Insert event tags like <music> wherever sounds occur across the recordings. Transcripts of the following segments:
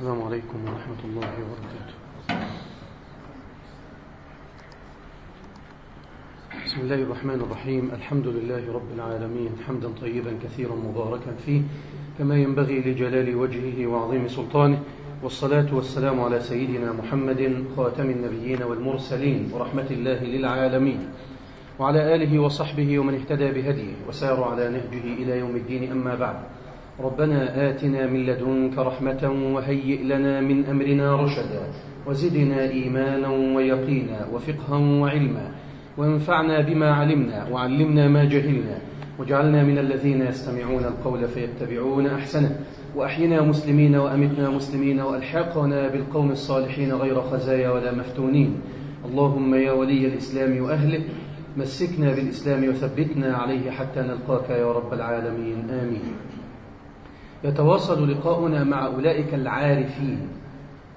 السلام عليكم ورحمة الله وبركاته. بسم الله الرحمن الرحيم. الحمد لله رب العالمين. حمدا طيبا كثيرا مباركا فيه كما ينبغي لجلال وجهه وعظيم سلطانه. والصلاة والسلام على سيدنا محمد خاتم النبيين والمرسلين ورحمة الله للعالمين. وعلى آله وصحبه ومن اهتدى بهديه وسار على نهجه إلى يوم الدين. أما بعد ربنا آتنا من لدنك رحمة وهيئ لنا من أمرنا رشدا وزدنا إيمانا ويقينا وفقها وعلما وانفعنا بما علمنا وعلمنا ما جهلنا واجعلنا من الذين يستمعون القول فيتبعون أحسنه وأحينا مسلمين وأمتنا مسلمين وألحقنا بالقوم الصالحين غير خزايا ولا مفتونين اللهم يا ولي الإسلام وأهله مسكنا بالإسلام وثبتنا عليه حتى نلقاك يا رب العالمين آمين. يتواصل لقاؤنا مع أولئك العارفين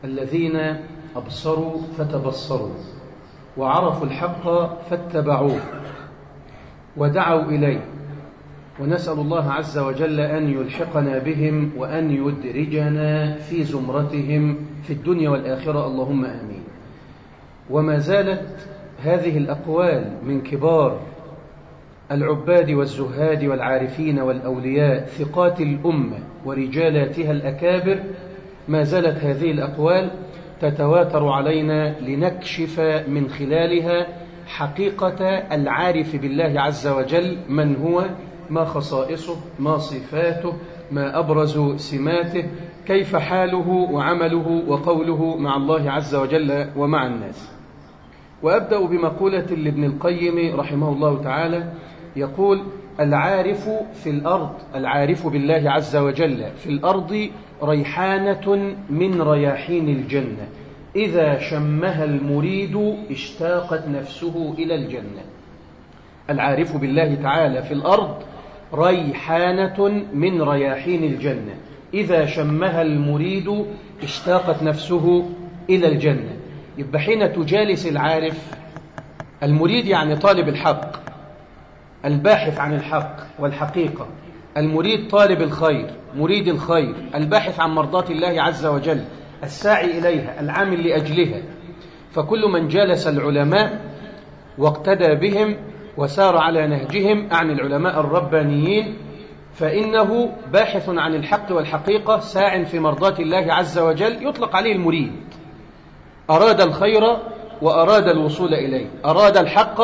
الذين أبصروا فتبصروا وعرفوا الحق فاتبعوه ودعوا إليه ونسأل الله عز وجل أن يلحقنا بهم وأن يدرجنا في زمرتهم في الدنيا والآخرة. اللهم آمين. وما زالت هذه الأقوال من كبار العباد والزهاد والعارفين والأولياء ثقات الأمة ورجالاتها الأكابر ما زالت هذه الأقوال تتواتر علينا لنكشف من خلالها حقيقة العارف بالله عز وجل من هو ما خصائصه ما صفاته ما أبرز سماته كيف حاله وعمله وقوله مع الله عز وجل ومع الناس. وأبدأ بمقولة لابن القيم رحمه الله تعالى يقول العارف في الأرض العارف بالله عز وجل في الأرض ريحانة من رياحين الجنة. إذا شمها المريد اشتاقت نفسه إلى الجنة. العارف بالله تعالى في الأرض ريحانة من رياحين الجنة. إذا شمها المريد اشتاقت نفسه إلى الجنة. يبقى حين تجالس العارف المريد يعني طالب الحق الباحث عن الحق والحقيقة المريد طالب الخير مريد الخير الباحث عن مرضاة الله عز وجل الساعي إليها العامل لأجلها. فكل من جالس العلماء واقتدى بهم وسار على نهجهم عن العلماء الربانيين فإنه باحث عن الحق والحقيقة ساع في مرضاة الله عز وجل يطلق عليه المريد. أراد الخير وأراد الوصول إليه. أراد الحق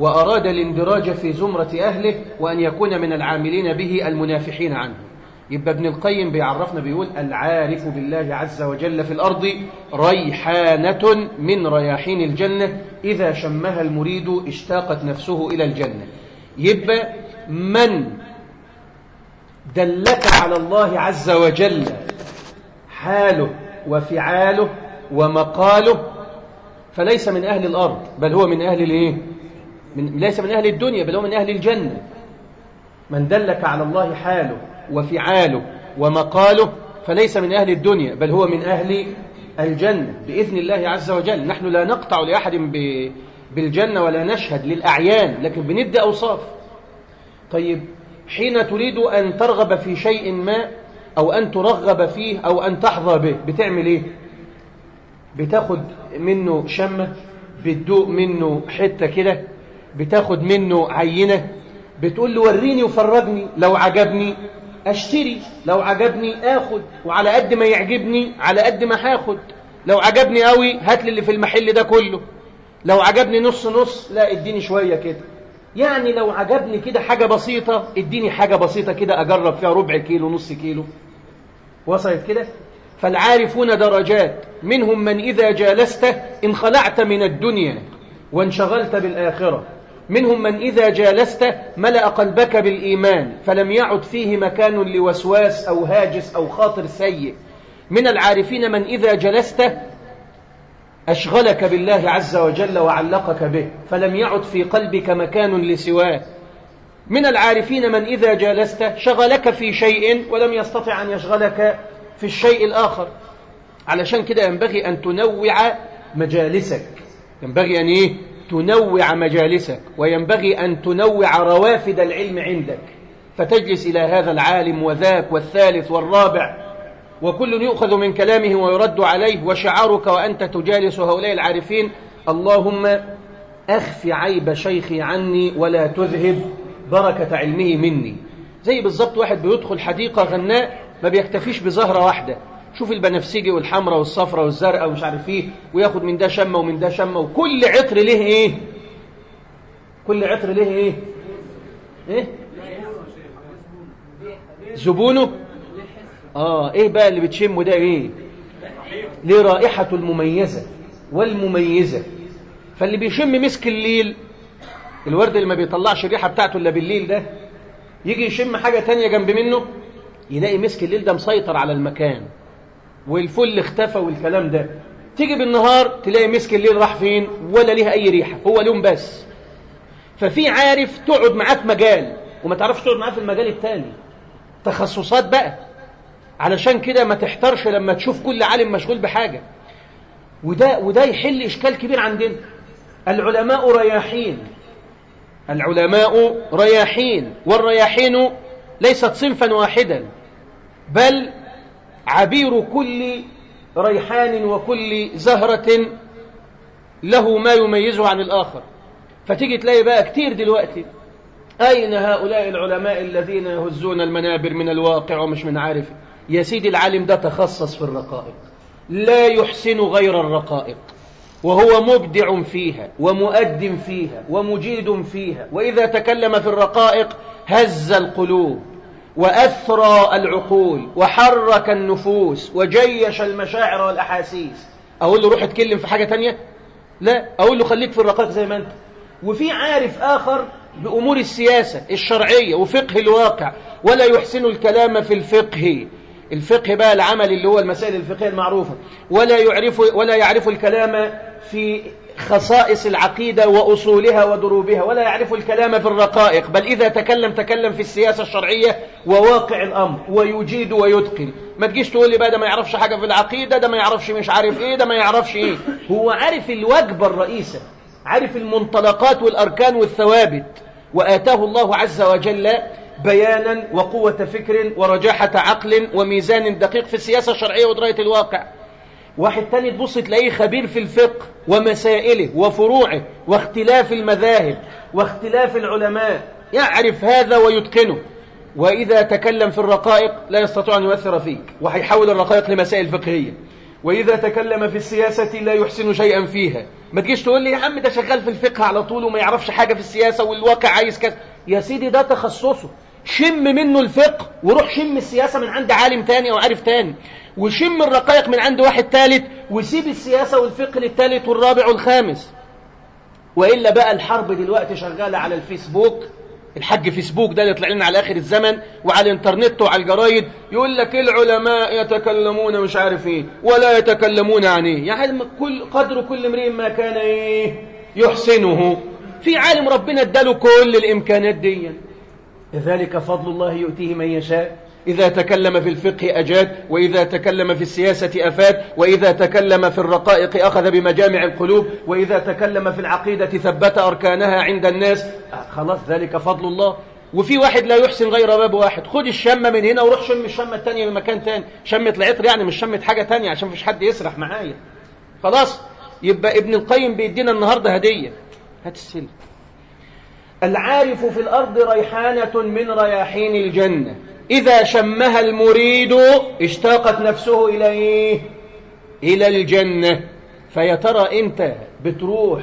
وأراد الاندراج في زمرة أهله وأن يكون من العاملين به المنافحين عنه يبقى ابن القيم بيعرفنا بيقول العارف بالله عز وجل في الأرض ريحانة من رياحين الجنة إذا شمها المريد اشتاقت نفسه إلى الجنة يبقى من دلك على الله عز وجل حاله وفعاله ومقاله فليس من أهل الأرض بل هو من أهل الإيه؟ من ليس من أهل الدنيا بل هو من أهل الجنة. من دلك على الله حاله وفعاله ومقاله فليس من أهل الدنيا بل هو من أهل الجنة. بإذن الله عز وجل نحن لا نقطع لأحد بالجنة ولا نشهد للأعيان لكن بندي أوصاف. طيب حين تريد أن ترغب في شيء ما أو أن ترغب فيه أو أن تحظى به بتعمل إيه؟ بتاخد منه شمة بتدوق منه حتة كده بتاخد منه عينة بتقول له وريني وفرجني لو عجبني أشتري لو عجبني آخد وعلى قد ما يعجبني على قد ما هاخد. لو عجبني قوي هات لي اللي في المحل ده كله. لو عجبني نص نص لا اديني شوية كده. يعني لو عجبني كده حاجة بسيطة اديني حاجة بسيطة كده أجرب فيها ربع كيلو نص كيلو. وصلت كده؟ فالعارفون درجات منهم من إذا جالسته انخلعت من الدنيا وانشغلت بالآخرة. منهم من إذا جالسته ملأ قلبك بالإيمان فلم يعد فيه مكان لوسواس أو هاجس أو خاطر سيء. من العارفين من إذا جلسته أشغلك بالله عز وجل وعلقك به فلم يعد في قلبك مكان لسواه. من العارفين من إذا جالسته شغلك في شيء ولم يستطع أن يشغلك في الشيء الآخر. علشان كده ينبغي أن تنوع مجالسك. ينبغي أن إيه؟ تنوع مجالسك وينبغي أن تنوع روافد العلم عندك. فتجلس إلى هذا العالم وذاك والثالث والرابع وكل يؤخذ من كلامه ويرد عليه وشعارك وأنت تجالس هؤلاء العارفين. اللهم أخف عيب شيخي عني ولا تذهب بركة علمه مني. زي بالظبط واحد بيدخل حديقة غناء ما بيكتفيش بزهرة واحدة. شوف البنفسجي والحمراء والصفراء والزرقاء ومش عارف إيه وياخد من ده شمة ومن ده شمة وكل عطر ليه إيه؟ كل عطر ليه إيه؟ إيه؟ زبونه؟ آه إيه بقى اللي بتشمه ده إيه؟ ليه رائحته المميزة والمميزة. فاللي بيشم مسك الليل الورد اللي ما بيطلعش الريحة بتاعته إلا بالليل ده يجي يشم حاجة تانية جنب منه يلاقي مسك الليل ده مسيطر على المكان. والفل اختفى والكلام ده. تيجي بالنهار تلاقي مسك الليل راح فين؟ ولا ليها أي ريحة هو لون بس. ففي عارف تقعد معاه في مجال وما تعرفش تقعد معاه في المجال التاني. تخصصات بقى. علشان كده ما تحترش لما تشوف كل عالم مشغول بحاجة. وده, وده يحل إشكال كبير عندنا. العلماء رياحين. العلماء رياحين. والرياحين ليست صنفا واحدا. بل عبير كل ريحان وكل زهرة له ما يميزه عن الآخر. فتيجي تلاقي بقى كتير دلوقتي أين هؤلاء العلماء الذين يهزون المنابر من الواقع ومش من عارف؟ يا سيدي العالم ده تخصص في الرقائق. لا يحسن غير الرقائق. وهو مبدع فيها ومؤد فيها ومجيد فيها. وإذا تكلم في الرقائق هز القلوب. وأثرى العقول وحرك النفوس وجيش المشاعر والأحاسيس. أقول له روح اتكلم في حاجة تانية؟ لا. أقول له خليك في الرقائق زي ما أنت. وفي عارف آخر بأمور السياسة الشرعية وفقه الواقع ولا يحسن الكلام في الفقه. الفقه بقى العمل اللي هو المسائل الفقهية المعروفة. ولا يعرف ولا يعرف الكلام في خصائص العقيدة وأصولها ودروبها ولا يعرف الكلام في الرقائق بل إذا تكلم تكلم في السياسة الشرعية وواقع الأمر ويجيد ويتقن. ما تجيش تقول لي بقى ده ما يعرفش حاجة في العقيدة ده ما يعرفش مش عارف إيه ده ما يعرفش إيه. هو عارف الوجبة الرئيسة عارف المنطلقات والأركان والثوابت. وآتاه الله عز وجل بيانا وقوة فكر ورجاحة عقل وميزان دقيق في السياسة الشرعية ودراية الواقع. واحد تاني تبص تلاقيه خبير في الفقه ومسائله وفروعه واختلاف المذاهب واختلاف العلماء يعرف هذا ويتقنه. وإذا تكلم في الرقائق لا يستطيع أن يؤثر فيك وهيحول الرقائق لمسائل فقهية. وإذا تكلم في السياسة لا يحسن شيئا فيها. ما تجيش تقول لي يا عم ده شغال في الفقه على طول وما يعرفش حاجة في السياسة والواقع عايز كذا. يا سيدي ده تخصصه. شم منه الفقه وروح شم السياسة من عند عالم تاني أو عارف تاني. وشم الرقائق من عند واحد ثالث وسيب السياسة والفقه للثالث والرابع والخامس. وإلا بقى الحرب دلوقتي شغالة على الفيسبوك. الحج فيسبوك ده اللي يطلع لنا على آخر الزمن وعلى الإنترنت وعلى الجرايد. يقول لك العلماء يتكلمون مش عارف إيه ولا يتكلمون عن إيه. يعني كل قدر كل امرئ ما كان إيه؟ يحسنه. في عالم ربنا اداله كل الإمكانات دي. ذلك فضل الله يؤتيه من يشاء. إذا تكلم في الفقه أجاد وإذا تكلم في السياسة أفاد وإذا تكلم في الرقائق أخذ بمجامع القلوب وإذا تكلم في العقيدة ثبت أركانها عند الناس. خلاص ذلك فضل الله. وفي واحد لا يحسن غير باب واحد. خد الشمة من هنا وروح شم الشمة التانية من مكان تاني. شمة العطر يعني مش شمة حاجة تانية عشان مفيش حد يسرح معايا. خلاص يبقى ابن القيم بيدينا النهاردة هدية. هات السلك العارف في الأرض ريحانة من رياحين الجنة. إذا شمها المريد اشتاقت نفسه إلى إيه؟ إلى الجنة فيا ترى أنت بتروح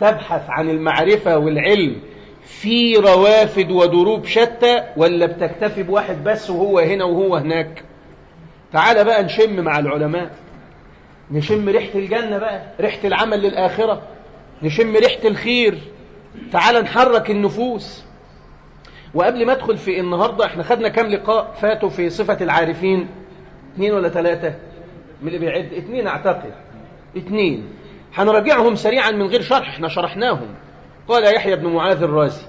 تبحث عن المعرفة والعلم في روافد ودروب شتى ولا بتكتفي بواحد بس وهو هنا وهو هناك؟ تعال بقى نشم مع العلماء. نشم ريحة الجنة بقى ريحة العمل للآخرة. نشم ريحة الخير. تعال نحرك النفوس. وقبل ما ادخل في النهاردة إحنا خدنا كام لقاء فاتوا في صفة العارفين؟ اثنين ولا ثلاثة من اللي بيعد؟ اثنين أعتقد. اثنين هنراجعهم سريعا من غير شرح إحنا شرحناهم. قال يحيى بن معاذ الرازي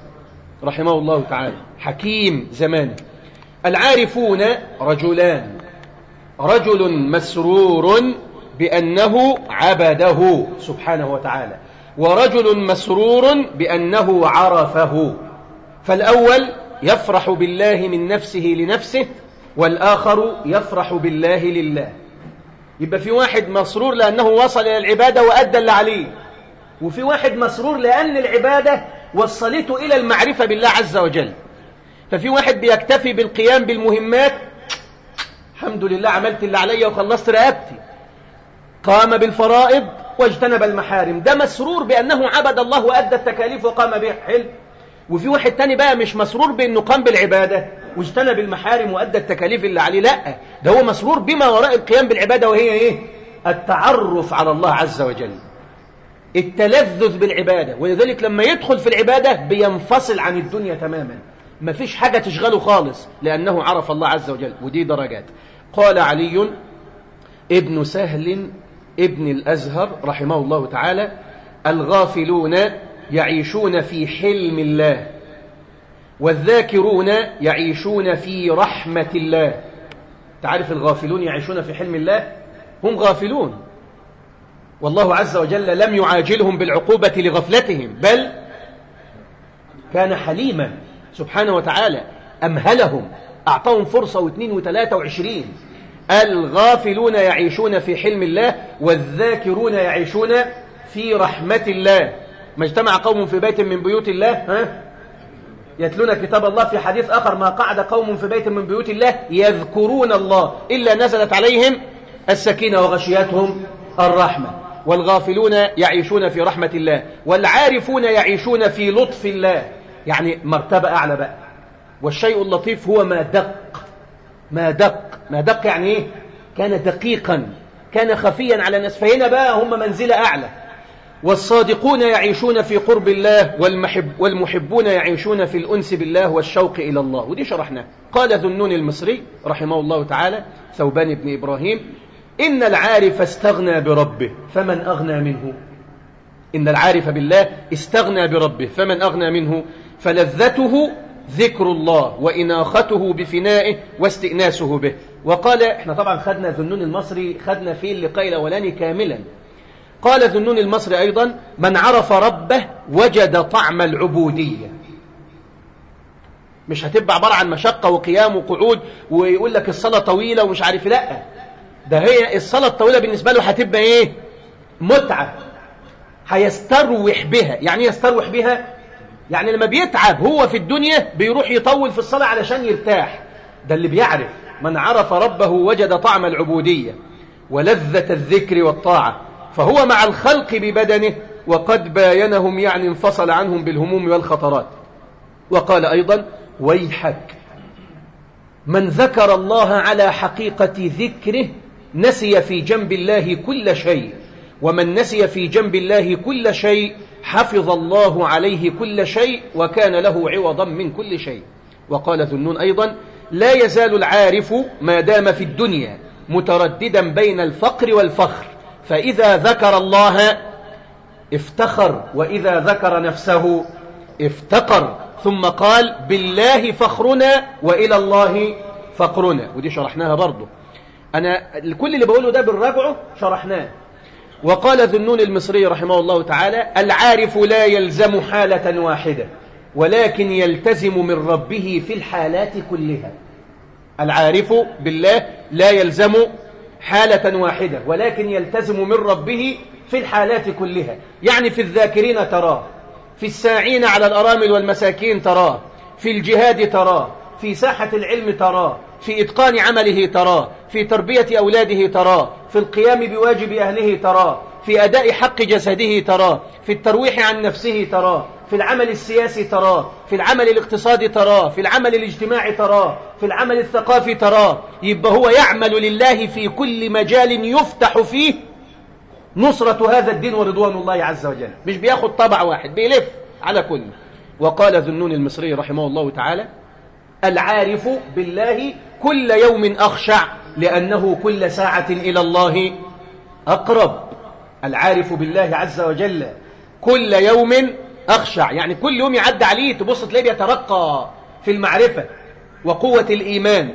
رحمه الله تعالى حكيم زمان العارفون رجلان رجل مسرور بأنه عبده سبحانه وتعالى ورجل مسرور بأنه عرفه. فالأول يفرح بالله من نفسه لنفسه والآخر يفرح بالله لله. يبقى في واحد مسرور لأنه وصل إلى العبادة وأدى اللي عليه وفي واحد مسرور لأن العبادة وصلته إلى المعرفة بالله عز وجل. ففي واحد بيكتفي بالقيام بالمهمات الحمد لله عملت اللي عليا وخلصت رقبتي. قام بالفرائض واجتنب المحارم. ده مسرور بأنه عبد الله وأدى التكاليف وقام بها حلو. وفي واحد تاني بقى مش مسرور بأنه قام بالعبادة واجتنب المحارم وأدى التكاليف اللي عليه لأ ده هو مسرور بما وراء القيام بالعبادة وهي إيه؟ التعرف على الله عز وجل. التلذذ بالعبادة ولذلك لما يدخل في العبادة بينفصل عن الدنيا تماما. ما فيش حاجة تشغله خالص لأنه عرف الله عز وجل ودي درجات. قال علي ابن سهل ابن الأزهر رحمه الله تعالى الغافلون يعيشون في حلم الله والذاكرون يعيشون في رحمة الله. تعرف الغافلون يعيشون في حلم الله؟ هم غافلون. والله عز وجل لم يعاجلهم بالعقوبة لغفلتهم بل كان حليما سبحانه وتعالى أمهلهم أعطاهم فرصة واثنين وثلاثة وعشرين. الغافلون يعيشون في حلم الله والذاكرون يعيشون في رحمة الله. ما اجتمع قوم في بيت من بيوت الله ها؟ يتلون كتاب الله في حديث آخر ما قعد قوم في بيت من بيوت الله يذكرون الله إلا نزلت عليهم السكينة وغشيتهم الرحمة. والغافلون يعيشون في رحمة الله والعارفون يعيشون في لطف الله. يعني مرتبة أعلى بقى. والشيء اللطيف هو ما دق. ما دق. ما دق يعني إيه؟ كان دقيقا كان خفيا على الناس فهنا بقى هم منزلة أعلى. والصادقون يعيشون في قرب الله والمحب والمحبون يعيشون في الأنس بالله والشوق إلى الله. ودي شرحنا. قال ذنون المصري رحمه الله تعالى ثوبان بن إبراهيم إن العارف استغنى بربه فمن أغنى منه؟ إن العارف بالله استغنى بربه فمن أغنى منه؟ فلذته ذكر الله وإناخته بفنائه واستئناسه به. وقال إحنا طبعا خدنا ذنون المصري خدنا فيه اللقاء الأولاني كاملا. قال ذنون المصري أيضا من عرف ربه وجد طعم العبودية. مش هتبقى عبارة عن مشقة وقيام وقعود ويقول لك الصلاة طويلة ومش عارف لأ. ده هي الصلاة الطويلة بالنسبة له هتبقى إيه؟ متعة. هيستروح بها. يعني يستروح بها؟ يعني لما بيتعب هو في الدنيا بيروح يطول في الصلاة علشان يرتاح. ده اللي بيعرف. من عرف ربه وجد طعم العبودية. ولذة الذكر والطاعة. فهو مع الخلق ببدنه وقد باينهم يعني انفصل عنهم بالهموم والخطرات. وقال أيضا ويحك من ذكر الله على حقيقة ذكره نسي في جنب الله كل شيء ومن نسي في جنب الله كل شيء حفظ الله عليه كل شيء وكان له عوضا من كل شيء. وقال ذنون أيضا لا يزال العارف ما دام في الدنيا مترددا بين الفقر والفخر فإذا ذكر الله افتخر وإذا ذكر نفسه افتقر. ثم قال بالله فخرنا وإلى الله فقرنا ودي شرحناها برضه أنا كل اللي بقوله ده بالرجعه شرحناه. وقال ذنون المصري رحمه الله تعالى العارف لا يلزم حالة واحدة ولكن يلتزم من ربه في الحالات كلها. العارف بالله لا يلزم حالة واحدة ولكن يلتزم من ربه في الحالات كلها. يعني في الذاكرين تراه في الساعين على الأرامل والمساكين تراه في الجهاد تراه في ساحة العلم تراه في إتقان عمله تراه في تربية أولاده تراه في القيام بواجب أهله تراه في أداء حق جسده تراه في الترويح عن نفسه تراه. في العمل السياسي تراه في العمل الاقتصادي تراه في العمل الاجتماعي تراه في العمل الثقافي تراه. يبقى هو يعمل لله في كل مجال يفتح فيه نصرة هذا الدين ورضوان الله عز وجل. مش بياخد طبع واحد بيلف على كل. وقال ذنون المصري رحمه الله تعالى العارف بالله كل يوم أخشع لأنه كل ساعة إلى الله أقرب. العارف بالله عز وجل كل يوم أخشع يعني كل يوم يعدي عليه تبص تلاقيه بيترقى في المعرفة وقوة الإيمان.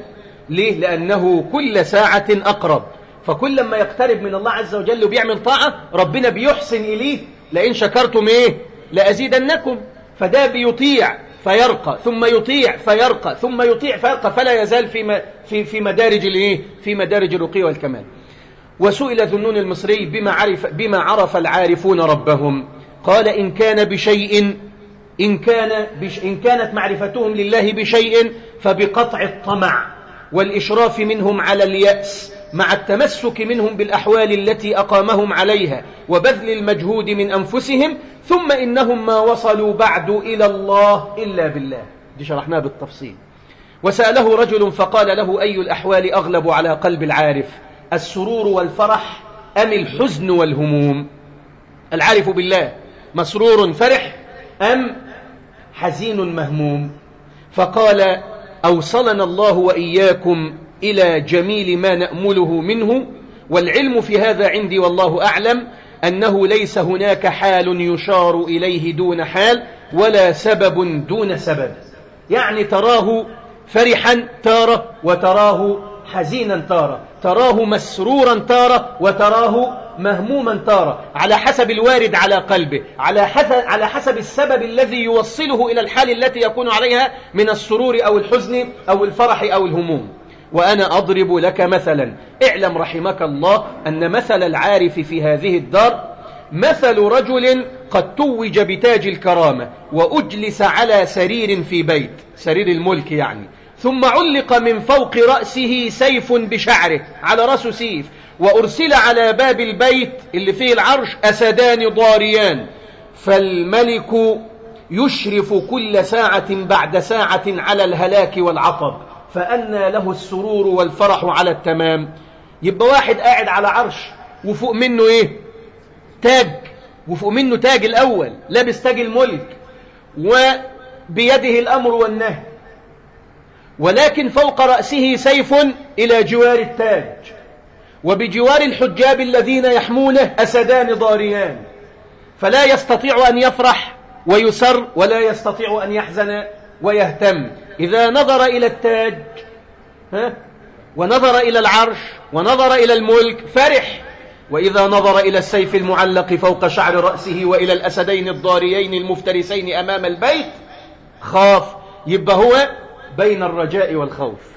ليه؟ لأنه كل ساعة أقرب. فكل ما يقترب من الله عز وجل وبيعمل طاعة ربنا بيحسن إليه. لئن شكرتم إيه؟ لأزيدنكم. فده بيطيع فيرقى ثم يطيع فيرقى ثم يطيع فيرقى فلا يزال في في في مدارج الإيه؟ في مدارج الرقي والكمال. وسئل ذنون المصري بما عرف بما عرف العارفون ربهم. قال إن كان بشيء إن كان بش إن كانت معرفتهم لله بشيء فبقطع الطمع والإشراف منهم على اليأس مع التمسك منهم بالأحوال التي أقامهم عليها وبذل المجهود من أنفسهم ثم إنهم ما وصلوا بعد إلى الله إلا بالله. دي شرحناها بالتفصيل. وسأله رجل فقال له أي الأحوال أغلب على قلب العارف السرور والفرح أم الحزن والهموم؟ العارف بالله. مسرور فرح أم حزين مهموم؟ فقال أوصلنا الله وإياكم إلى جميل ما نأمله منه والعلم في هذا عندي والله أعلم أنه ليس هناك حال يشار إليه دون حال ولا سبب دون سبب. يعني تراه فرحا تارة وتراه حزينا تارة. تراه مسرورا تارة وتراه مهموما تارة على حسب الوارد على قلبه على حسب, على حسب السبب الذي يوصله إلى الحال التي يكون عليها من السرور أو الحزن أو الفرح أو الهموم. وأنا أضرب لك مثلا اعلم رحمك الله أن مثل العارف في هذه الدار مثل رجل قد توج بتاج الكرامة وأجلس على سرير في بيت سرير الملك يعني ثم علق من فوق رأسه سيف بشعره على رأسه سيف وأرسل على باب البيت اللي فيه العرش أسدان ضاريان. فالملك يشرف كل ساعة بعد ساعة على الهلاك والعطب. فأنى له السرور والفرح على التمام. يبقى واحد قاعد على عرش وفوق منه إيه؟ تاج. وفوق منه تاج الأول لابس تاج الملك. وبيده الأمر والنهي. ولكن فوق رأسه سيف إلى جوار التاج. وبجوار الحجاب الذين يحمونه أسدان ضاريان. فلا يستطيع أن يفرح ويسر ولا يستطيع أن يحزن ويهتم. إذا نظر إلى التاج ها ونظر إلى العرش ونظر إلى الملك فرح. وإذا نظر إلى السيف المعلق فوق شعر رأسه وإلى الأسدين الضاريين المفترسين أمام البيت خاف. يبقى هو بين الرجاء والخوف.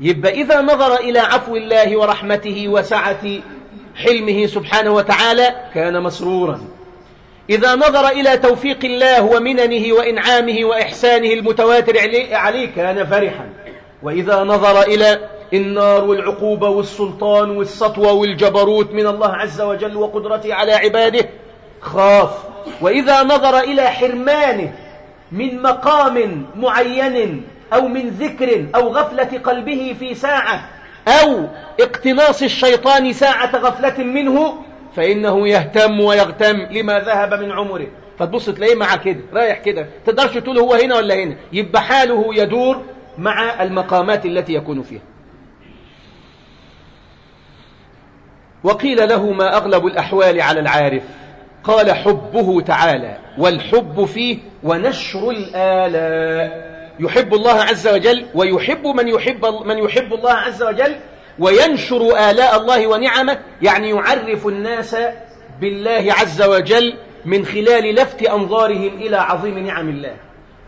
يبقى إذا نظر إلى عفو الله ورحمته وسعة حلمه سبحانه وتعالى كان مسرورا. إذا نظر إلى توفيق الله ومننه وإنعامه وإحسانه المتواتر عليه كان فرحا. وإذا نظر إلى النار والعقوبة والسلطان والسطوة والجبروت من الله عز وجل وقدرته على عباده خاف. وإذا نظر إلى حرمانه من مقام معين أو من ذكر أو غفلة قلبه في ساعة أو اقتناص الشيطان ساعة غفلة منه فإنه يهتم ويغتم لما ذهب من عمره. فتبص تلاقيه مع كده رايح كده. تقدرش تقول هو هنا ولا هنا. يبقى حاله يدور مع المقامات التي يكون فيها. وقيل له ما أغلب الأحوال على العارف. قال حبه تعالى والحب فيه ونشر الآلاء. يحب الله عز وجل ويحب من يحب, من يحب الله عز وجل وينشر آلاء الله ونعمه يعني يعرف الناس بالله عز وجل من خلال لفت أنظارهم إلى عظيم نعم الله.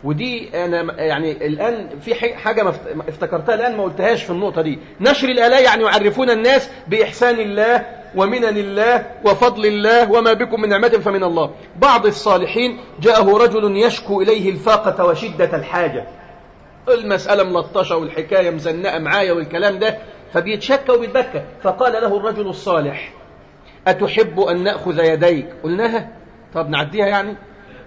ودي أنا يعني الآن في حاجة افتكرتها الآن ما قلتهاش في النقطة دي. نشر الآلاء يعني يعرفون الناس بإحسان الله ومنن الله وفضل الله وما بكم من نعمة فمن الله. بعض الصالحين جاءه رجل يشكو إليه الفاقة وشدة الحاجة. المسألة ملطشة والحكاية مزنقة معايا والكلام ده فبيتشكى وبيتبكى. فقال له الرجل الصالح أتحب أن نأخذ يديك؟ قلناها. طب نعديها يعني؟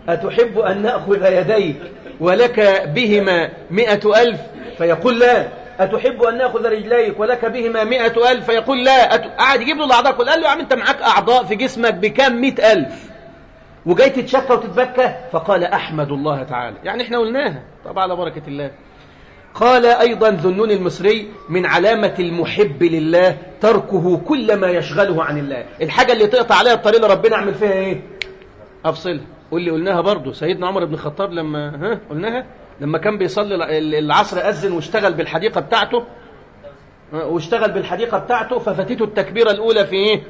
أتحب أن نأخذ يديك ولك بهما مئة ألف؟ فيقول لا. أتحب أن نأخذ رجليك ولك بهما مئة ألف؟ فيقول لا. أت... قاعد يجيب له الأعضاء قال له يا عم أنت معاك أعضاء في جسمك بكام مئة ألف؟ وجاي تتشكى وتتبكى؟ فقال أحمد الله تعالى. يعني إحنا قلناها. طبعا على بركة الله. قال أيضا ذنون المصري من علامة المحب لله تركه كل ما يشغله عن الله. الحاجة اللي تقطع عليها الطريق ربنا اعمل فيها إيه؟ أفصلها. لي قلناها برضو. سيدنا عمر بن الخطاب لما ها؟ قلناها؟ لما كان بيصلي العصر أذن واشتغل بالحديقة بتاعته واشتغل بالحديقة بتاعته ففاتته التكبيرة الأولى في إيه؟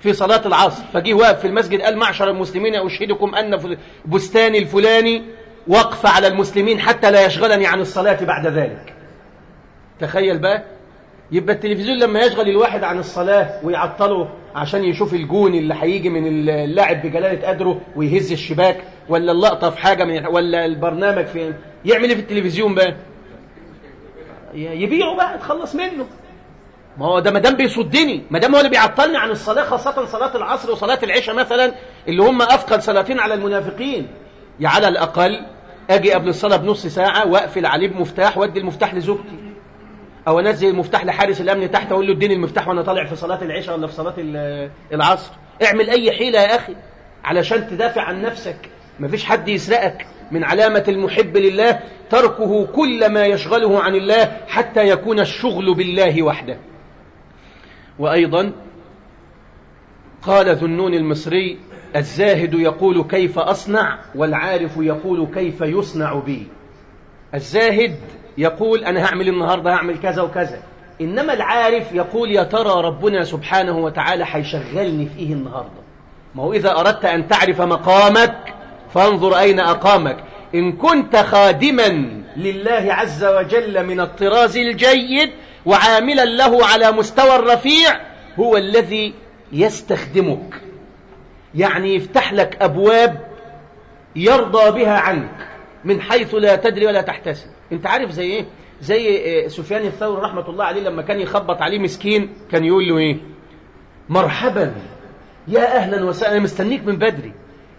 في صلاة العصر. فجيه واقف في المسجد قال معشر المسلمين أشهدكم أن بستاني الفلاني وقف على المسلمين حتى لا يشغلني عن الصلاة بعد ذلك. تخيل بقى يبقى التلفزيون لما يشغل الواحد عن الصلاة ويعطله عشان يشوف الجون اللي هيجي من اللاعب بجلالة قدره ويهز الشباك ولا اللقطة في حاجة من ولا البرنامج في يعمل إيه في التلفزيون بقى؟ يبيعه بقى تخلص منه. ما هو ده ما دام بيصدني ما دام هو اللي بيعطلني عن الصلاة خاصة صلاة العصر وصلاة العشاء مثلا اللي هم أثقل صلاتين على المنافقين. يا على الأقل أجي قبل الصلاة بنص ساعة وأقفل عليه بمفتاح وأدي المفتاح لزوجتي. أو أنزل المفتاح لحارس الأمن تحت أقول له اديني المفتاح وأنا طالع في صلاة العشاء ولا في صلاة العصر. اعمل أي حيلة يا أخي علشان تدافع عن نفسك. مفيش حد يسرقك من علامة المحب لله تركه كل ما يشغله عن الله حتى يكون الشغل بالله وحده. وأيضا قال ذنون المصري الزاهد يقول كيف أصنع والعارف يقول كيف يصنع بي. الزاهد يقول أنا هعمل النهاردة هعمل كذا وكذا. إنما العارف يقول يا ترى ربنا سبحانه وتعالى حيشغلني في إيه النهاردة. ما هو إذا أردت أن تعرف مقامك فانظر أين أقامك. إن كنت خادما لله عز وجل من الطراز الجيد وعاملا له على مستوى الرفيع هو الذي يستخدمك. يعني يفتح لك أبواب يرضى بها عنك. من حيث لا تدري ولا تحتسب. انت عارف زي إيه؟ زي سفيان الثوري رحمة الله عليه لما كان يخبط عليه مسكين كان يقول له إيه؟ مرحبا يا أهلا وسهلا مستنيك من بدري.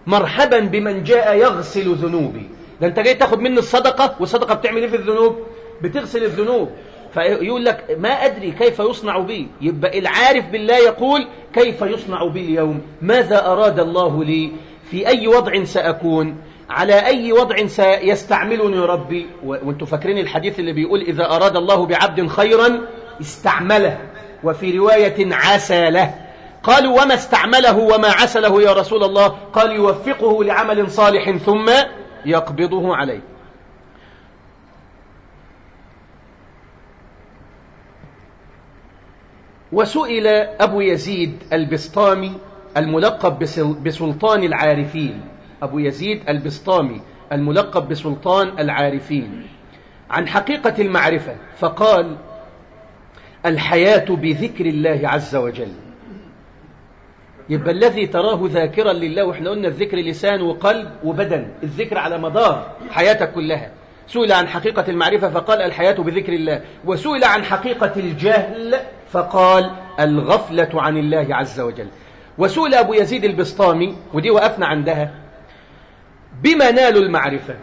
مرحبا بمن جاء يغسل ذنوبي. ده انت جاي تاخد مني الصدقة؟ والصدقة بتعمل إيه في الذنوب؟ بتغسل الذنوب. فيقول لك ما أدري كيف يصنع بي. يبقى العارف بالله يقول كيف يصنع بي اليوم؟ ماذا أراد الله لي؟ في أي وضع سأكون؟ على أي وضع سيستعملني ربي. وأنتم فاكرين الحديث اللي بيقول إذا أراد الله بعبد خيرا استعمله. وفي رواية عسله. قالوا وما استعمله وما عسله يا رسول الله؟ قال يوفقه لعمل صالح ثم يقبضه عليه. وسئل أبو يزيد البسطامي الملقب بسلطان العارفين. أبو يزيد البسطامي الملقب بسلطان العارفين. عن حقيقة المعرفة فقال الحياة بذكر الله عز وجل. يبقى الذي تراه ذاكرا لله وإحنا قلنا الذكر لسان وقلب وبدن الذكر على مدار حياتك كلها. سئل عن حقيقة المعرفة فقال الحياة بذكر الله. وسئل عن حقيقة الجهل فقال الغفلة عن الله عز وجل. وسئل أبو يزيد البسطامي ودي وقفنا عندها بما نالوا المعرفة.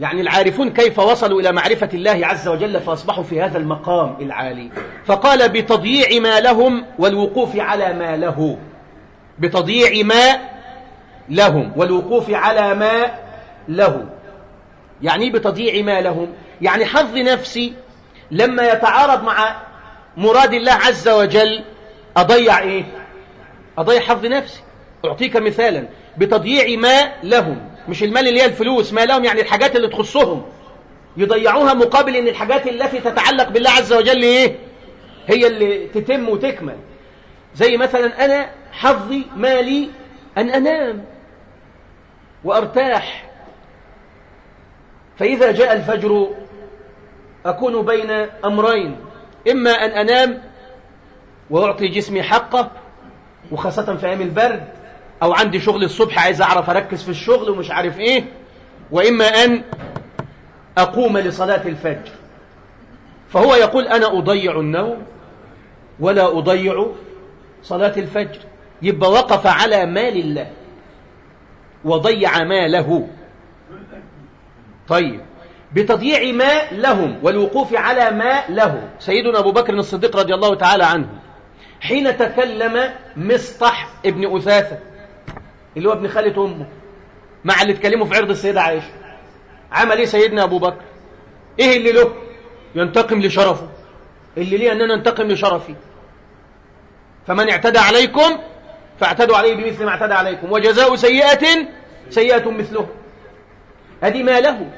يعني العارفون كيف وصلوا إلى معرفة الله عز وجل فأصبحوا في هذا المقام العالي. فقال بتضييع ما لهم والوقوف على ما له. بتضييع ما لهم والوقوف على ما له. يعني بتضييع ما لهم. يعني حظ نفسي لما يتعارض مع مراد الله عز وجل أضيع إيه؟ أضيع حظ نفسي. أعطيك مثالا بتضييع ما لهم مش المال اللي هي الفلوس ما لهم يعني الحاجات اللي تخصهم. يضيعوها مقابل إن الحاجات التي تتعلق بالله عز وجل إيه؟ هي اللي تتم وتكمل. زي مثلا أنا حظي مالي أن أنام وأرتاح. فإذا جاء الفجر أكون بين أمرين إما أن أنام وأعطي جسمي حقه وخاصة في أيام البرد أو عندي شغل الصبح عايز أعرف أركز في الشغل ومش عارف إيه وإما أن أقوم لصلاة الفجر. فهو يقول أنا أضيع النوم ولا أضيع صلاة الفجر. يبقى وقف على مال الله وضيع ماله. طيب بتضييع ما لهم والوقوف على ما له سيدنا أبو بكر الصديق رضي الله تعالى عنه حين تكلم مصطح ابن أثاثة اللي هو ابن خالة أمه مع اللي اتكلموا في عرض السيدة عائشة. عمل إيه سيدنا أبو بكر؟ إيه اللي له ينتقم لشرفه؟ اللي ليه أننا ننتقم لشرفي. فمن اعتدى عليكم فاعتدوا عليه بمثل ما اعتدى عليكم. وجزاء سيئة سيئة مثله. هذه ما له.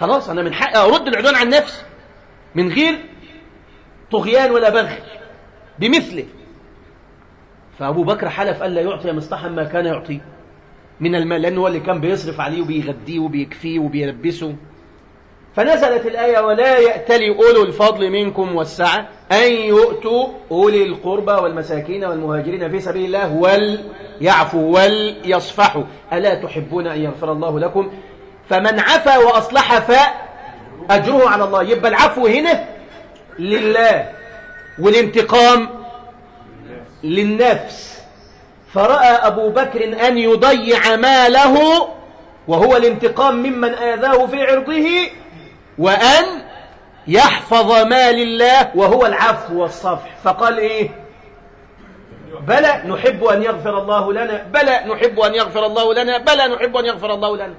خلاص أنا من حقي أرد العدوان عن نفسي من غير طغيان ولا بغي. بمثله. فأبو بكر حلف ألا يعطي مصطحا ما كان يعطيه من المال لأنه هو اللي كان بيصرف عليه وبيغديه وبيكفيه وبيلبسه. فنزلت الآية ولا يأتلي أولو الفضل منكم والسعة أن يؤتوا أولي القربى والمساكين والمهاجرين في سبيل الله وليعفوا وليصفحوا. ألا تحبون أن يغفر الله لكم؟ فمن عفا وأصلح فأجره على الله. يبقى العفو هنا لله والانتقام للنفس. فرأى أبو بكر أن يضيع ماله وهو الانتقام ممن آذاه في عرضه وأن يحفظ مال الله وهو العفو والصفح. فقال إيه؟ بلى نحب أن يغفر الله لنا بلى نحب أن يغفر الله لنا بلى نحب أن يغفر الله لنا.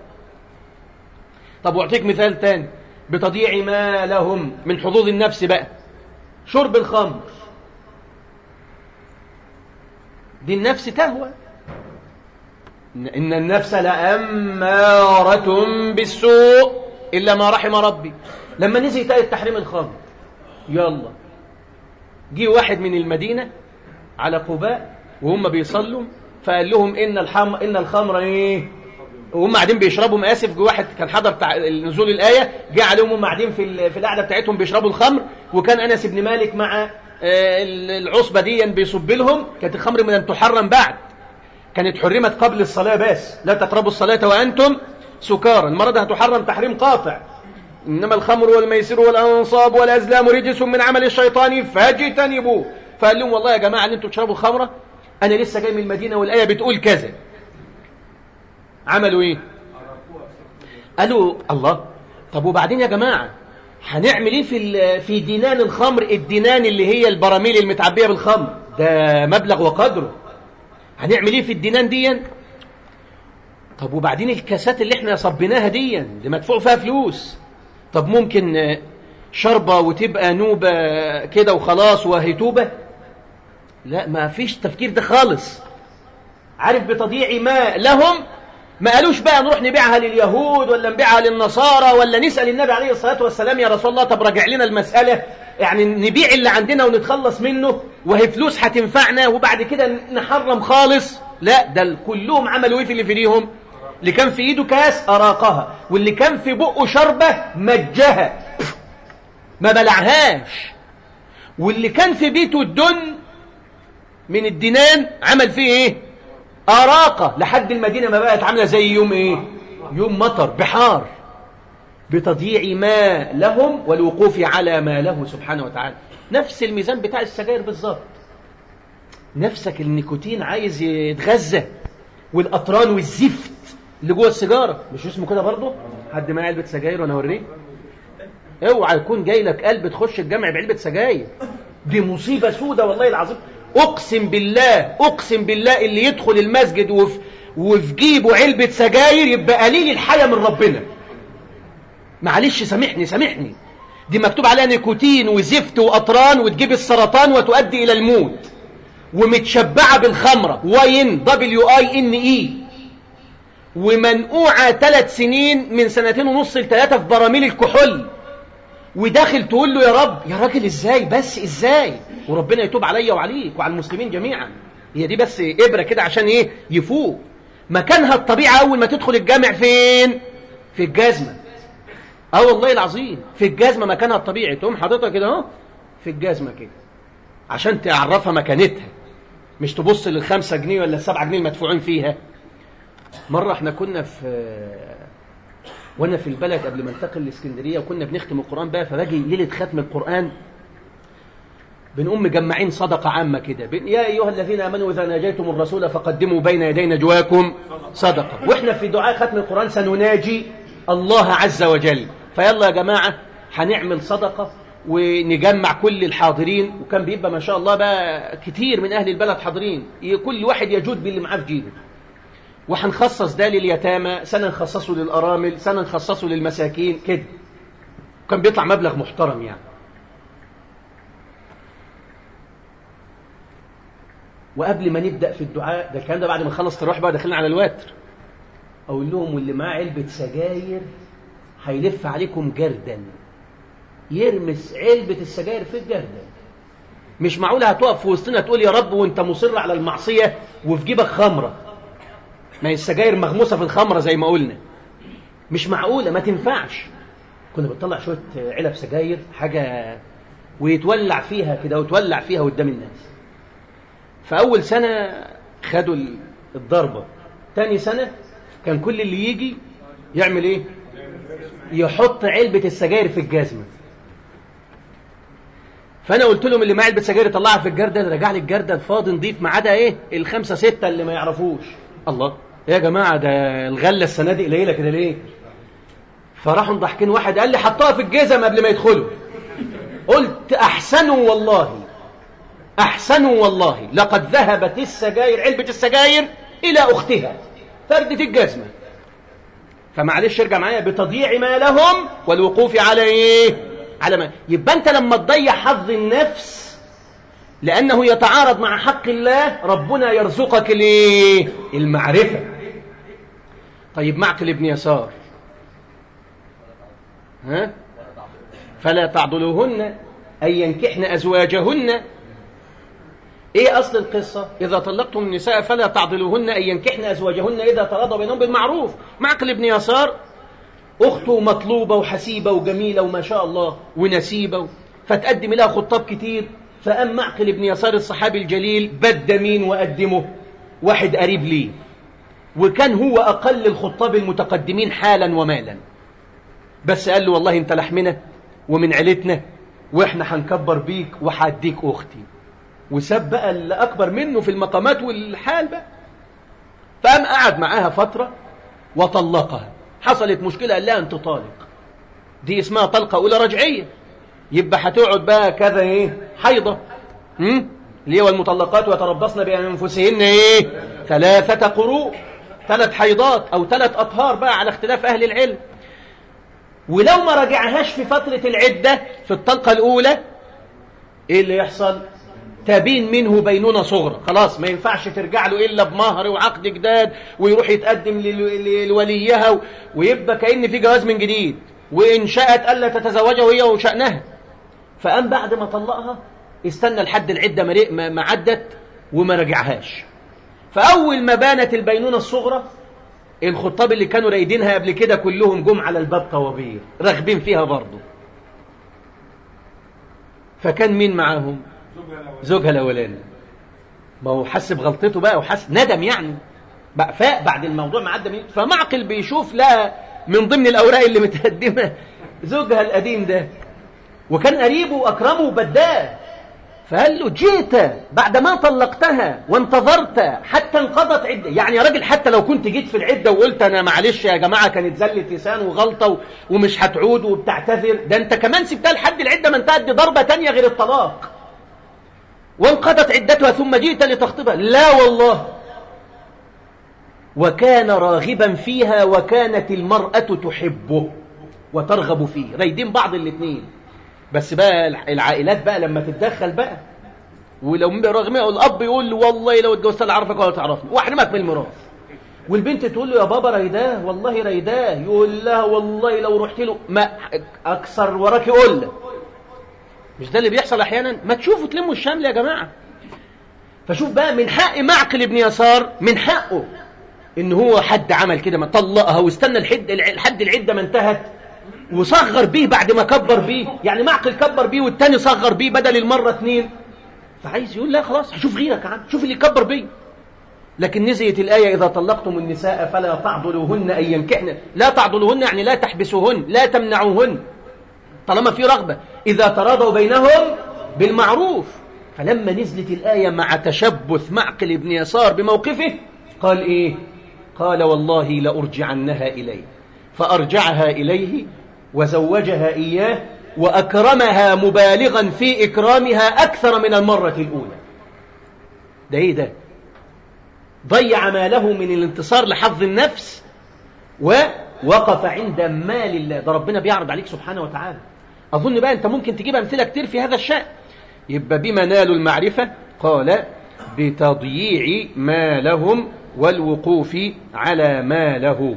طب واعطيك مثال تاني. بتضييع ما لهم من حظوظ النفس بقى. شرب الخمر. دي النفس تهوى إن النفس لأمارة بالسوء إلا ما رحم ربي لما نزل تاية تحريم الخمر يلا جه واحد من المدينة على قباء وهم بيصلوا فقال لهم إن, الحم... إن الخمر إيه وهم قاعدين بيشربوا مآسف جه واحد كان حضر. نزول الآية جه عليهم هم قاعدين في. في القعدة بتاعتهم بيشربوا الخمر وكان أنس بن مالك مع العصبة دي بيصب لهم. كانت الخمر من أن تحرم بعد. كانت حرمت قبل الصلاة بس. لا تقربوا الصلاة وأنتم سكارى. المرة ده هتحرم تحريم قاطع. إنما الخمر والميسر والأنصاب والأزلام رجس من عمل الشيطان فاجتنبوه. فقال لهم والله يا جماعة اللي أنتوا تشربوا خمرة أنا لسه جاي من المدينة والآية بتقول كذا. عملوا إيه؟ قالوا الله. طب وبعدين يا جماعة؟ هنعمل إيه في في دينان الخمر؟ الدينان اللي هي البراميل المتعبية بالخمر. ده مبلغ وقدره. هنعمل إيه في الدينان دي؟ طب وبعدين الكاسات اللي إحنا صبيناها دي دي مدفوع فيها فلوس. طب ممكن شربة وتبقى نوبة كده وخلاص وهي لا ما فيش تفكير ده خالص. عارف بتضييع ما لهم ما قالوش بقى نروح نبيعها لليهود ولا نبيعها للنصارى ولا نسأل النبي عليه الصلاة والسلام يا رسول الله طب راجع لنا المسألة يعني نبيع اللي عندنا ونتخلص منه وهي فلوس هتنفعنا وبعد كده نحرم خالص. لا ده كلهم عملوا إيه في اللي في إيديهم؟ اللي كان في إيده كاس أراقها واللي كان في بقه شربة مجها ما بلعهاش. واللي كان في بيته الدن من الدنان عمل فيه إيه؟ أراقة لحد المدينة ما بقت عاملة زي يوم إيه؟ يوم مطر بحار. بتضييع ما لهم والوقوف على ما له سبحانه وتعالى. نفس الميزان بتاع السجاير بالظبط. نفسك النيكوتين عايز يتغذى والقطران والزفت اللي جوه السيجارة. مش اسمه كده برضه؟ حد ما علبة سجاير وأنا اوريه اوعى يكون جاي لك قلب تخش الجامع بعلبة سجاير. دي مصيبة سودة والله العظيم. اقسم بالله اقسم بالله اللي يدخل المسجد وفي, جيبه علبة سجاير يبقى قليل الحيا من ربنا. معلش سامحني سامحني. دي مكتوب عليها نيكوتين وزفت وقطران وتجيب السرطان وتؤدي إلى الموت. ومتشبعة بالخمرة وين دبليو آي إن إي. ومنقوعة ثلاث سنين من سنتين ونص لثلاثة في براميل الكحول. وداخل تقول له يا رب يا راجل إزاي؟ بس إزاي؟ وربنا يتوب عليا وعليك وعلى المسلمين جميعا. هي دي بس إبرة كده عشان إيه؟ يفوق. مكانها الطبيعي أول ما تدخل الجامع فين؟ في الجزمة. آه والله العظيم في الجزمة مكانها الطبيعي. تقوم حاططها كده أهو في الجزمة كده عشان تعرفها مكانتها. مش تبص للخمسة جنيه ولا السبعة جنيه المدفوعين فيها. مرة إحنا كنا في وأنا في البلد قبل ما انتقل لإسكندرية وكنا بنختم القرآن بقى فباجي ليلة ختم القرآن بنقوم مجمعين صدقة عامة كده يا أيها الذين آمنوا إذا ناجيتم الرسول فقدموا بين يدي نجواكم صدقة. وإحنا في دعاء ختم القرآن سنناجي الله عز وجل. فيلا يا جماعة هنعمل صدقة ونجمع كل الحاضرين وكان بيبقى ما شاء الله بقى كتير من أهل البلد حاضرين. كل واحد يجود باللي معاه في جيبه. وهنخصص ده لليتامى سنة نخصصه للأرامل سنة نخصصه للمساكين كده. كان بيطلع مبلغ محترم يعني. وقبل ما نبدأ في الدعاء ده الكلام ده بعد ما نخلص تروح بقى داخلين على الوتر. أقول لهم واللي معاه علبة سجاير هيلف عليكم جردا. يرمس علبة السجاير في الجردل مش معقول هتقف في وسطنا تقول يا رب وانت مصر على المعصية وفي جيبك خمرة. ما هي السجاير مغموسة في الخمرة زي ما قلنا. مش معقولة ما تنفعش. كنا بنطلع شوية علب سجاير حاجة ويتولع فيها كده وتولع فيها قدام الناس. فأول سنة خدوا الضربة. تاني سنة كان كل اللي يجي يعمل إيه؟ يحط علبة السجاير في الجزمة. فأنا قلت لهم اللي معاه علبة سجاير يطلعها في الجردل رجع لي الجردل فاضي نضيف ما عدا إيه؟ الخمسة ستة اللي ما يعرفوش. الله. يا جماعة ده الغلة السنة دي قليلة كده ليه؟ فراحوا ضحكين واحد قال لي حطها في الجزم قبل ما يدخلوا. قلت أحسنوا والله. أحسنوا والله. لقد ذهبت السجاير علبة السجاير إلى أختها. فردة الجزمة. فمعلش ارجع معايا. بتضييع ما لهم والوقوف على إيه على ما يبقى أنت لما تضيع حظ النفس لأنه يتعارض مع حق الله ربنا يرزقك الايه المعرفة طيب معقل ابن يسار؟ ها؟ فلا تعضلوهن أن ينكحن أزواجهن. إيه أصل القصة؟ إذا طلقتم النساء فلا تعضلوهن أن ينكحن أزواجهن إذا تراضوا بينهم بالمعروف. معقل ابن يسار؟ أخته مطلوبة وحسيبة وجميلة وما شاء الله ونسيبة فتقدم لها خطاب كتير. فأم معقل ابن يسار الصحابي الجليل بد مين وقدمه واحد قريب ليه وكان هو أقل الخطاب المتقدمين حالا ومالا. بس قال له والله انت لحمنا ومن عيلتنا وإحنا هنكبر بيك وهديك أختي. وساب بقى اللي اكبر منه في المقامات والحال بقى. فقام قعد معاها فترة وطلقها. حصلت مشكلة قال لها أنت طالق. دي اسمها طلقة أولى رجعية. يبقى هتقعد بقى كذا إيه؟ حيضة. هم؟ اللي هو المطلقات ويتربصن بأنفسهن إيه؟ ثلاثة قروء. ثلاث حيضات أو ثلاث أطهار بقى على اختلاف أهل العلم. ولو ما رجعهاش في فترة العدة في الطلقة الأولى إيه اللي يحصل؟ تبين منه بينونة صغرى. خلاص ما ينفعش ترجع له إلا بمهر وعقد جداد ويروح يتقدم لوليها ويبقى كأن في جواز من جديد. وإن شاءت ألا تتزوجه هي وشأنها. فقام بعد ما طلقها استنى لحد العدة ما عدت وما رجعهاش. فأول ما بانت البينونة الصغرى الخطاب اللي كانوا رايدينها قبل كده كلهم جم على الباب طوابير راغبين فيها برضه فكان مين معاهم؟ زوجها الأولاني. ما هو حس بغلطته بقى وحس ندم يعني. بقى فاق بعد الموضوع ما عدى فمعقل بيشوف لا من ضمن الأوراق اللي متقدمة زوجها القديم ده. وكان قريبه وأكرمه وبداه. فقال له جئت بعد ما طلقتها وانتظرت حتى انقضت عدة. يعني يا راجل حتى لو كنت جيت في العدة وقلت أنا معلش يا جماعة كانت زلة لسان وغلطة ومش هتعود وبتعتذر. ده أنت كمان سبتها لحد العدة ما انتهت ضربة تانية غير الطلاق. وانقضت عدتها ثم جئت لتخطبها لا والله. وكان راغبا فيها وكانت المرأة تحبه وترغب فيه. رايدين بعض الاثنين بس بقى العائلات بقى لما تتدخل بقى ولو رغم الأب يقول له والله لو اتجوزت لا اعرفك ولا تعرفني واحرمك من الميراث. والبنت تقول له يا بابا ريداه والله ريداه. يقول لها والله لو رحت له ما أكثر وراك يقول له مش ده اللي بيحصل أحيانا؟ ما تشوفوا تلموا الشمل يا جماعة. فشوف بقى من حق معقل ابن يسار من حقه إن هو حد عمل كده ما طلقها واستنى الحد لحد العدة ما انتهت. وصغر بيه بعد ما كبر بيه. يعني معقل كبر بيه والتاني صغر بيه بدل المرة اتنين. فعايز يقول لا خلاص هشوف غيرك عم شوف اللي كبر بيه. لكن نزلت الآية إذا طلقتم النساء فلا تعضلوهن أن ينكحن. لا تعضلوهن يعني لا تحبسوهن لا تمنعوهن. طالما في رغبة. إذا تراضوا بينهم بالمعروف. فلما نزلت الآية مع تشبث معقل ابن يسار بموقفه قال إيه؟ قال والله لأرجعنها إليه فأرجعها إليه وزوجها إياه وأكرمها مبالغا في إكرامها أكثر من المرة الأولى. ده إيه ده؟ ضيع ماله من الانتصار لحظ النفس ووقف عند مال الله. ده ربنا بيعرض عليك سبحانه وتعالى. أظن بقى أنت ممكن تجيب أمثلة كتير في هذا الشأن. يبقى بما نالوا المعرفة قال بتضييع ما لهم والوقوف على ما له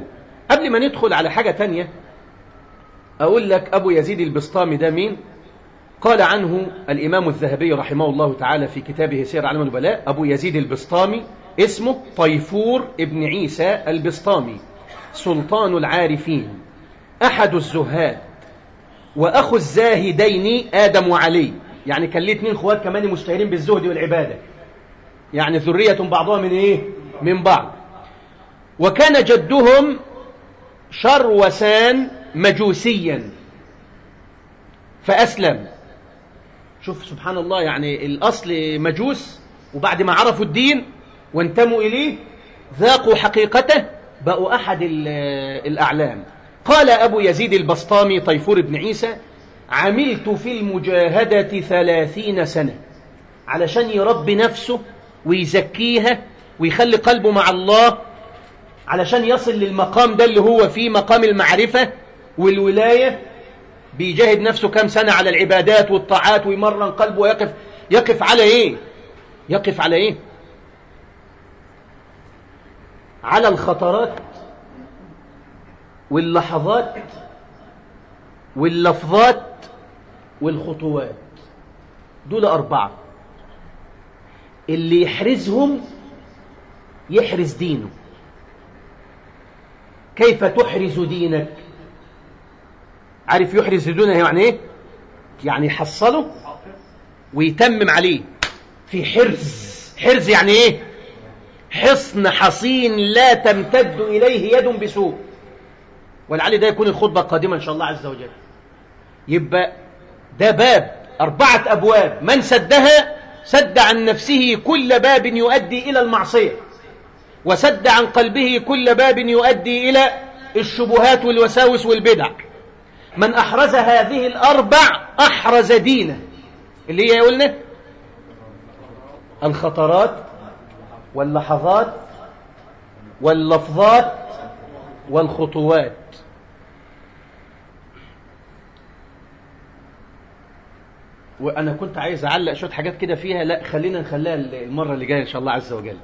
قبل ما ندخل على حاجة تانية أقول لك أبو يزيد البسطامي ده مين؟ قال عنه الإمام الذهبي رحمه الله تعالى في كتابه سير علم النبلاء أبو يزيد البسطامي اسمه طيفور ابن عيسى البسطامي سلطان العارفين أحد الزهاد وأخو الزاهدين آدم وعلي يعني كان ليه اتنين إخوات كمان مشتهرين بالزهد والعبادة. يعني ذرية بعضها من إيه؟ من بعض. وكان جدهم شروسان مجوسيا. فأسلم. شوف سبحان الله يعني الأصل مجوس وبعد ما عرفوا الدين وانتموا إليه ذاقوا حقيقته بقوا أحد الأعلام. قال أبو يزيد البسطامي طيفور بن عيسى عملت في المجاهدة ثلاثين سنة علشان يربي نفسه ويزكيها ويخلي قلبه مع الله علشان يصل للمقام ده اللي هو فيه مقام المعرفة والولاية بيجاهد نفسه كم سنة على العبادات والطاعات ويمرن قلبه ويقف يقف على إيه؟ يقف على إيه؟ على الخطرات واللحظات واللفظات والخطوات. دول أربعة. اللي يحرزهم يحرز دينه. كيف تحرز دينك؟ عارف يحرز دينه يعني إيه؟ يعني يحصله ويتمم عليه. في حرز حرز يعني إيه؟ حصن حصين لا تمتد إليه يد بسوء. ولعل ده يكون الخطبة القادمة إن شاء الله عز وجل. يبقى ده باب أربعة أبواب. من سدها؟ سد عن نفسه كل باب يؤدي إلى المعصية. وسد عن قلبه كل باب يؤدي إلى الشبهات والوساوس والبدع. من أحرز هذه الأربع أحرز دينه. اللي هي يقولنا الخطرات واللحظات واللفظات والخطوات. وأنا كنت عايز أعلق شوية حاجات كده فيها. لا خلينا نخليها المرة اللي جاية إن شاء الله عز وجل.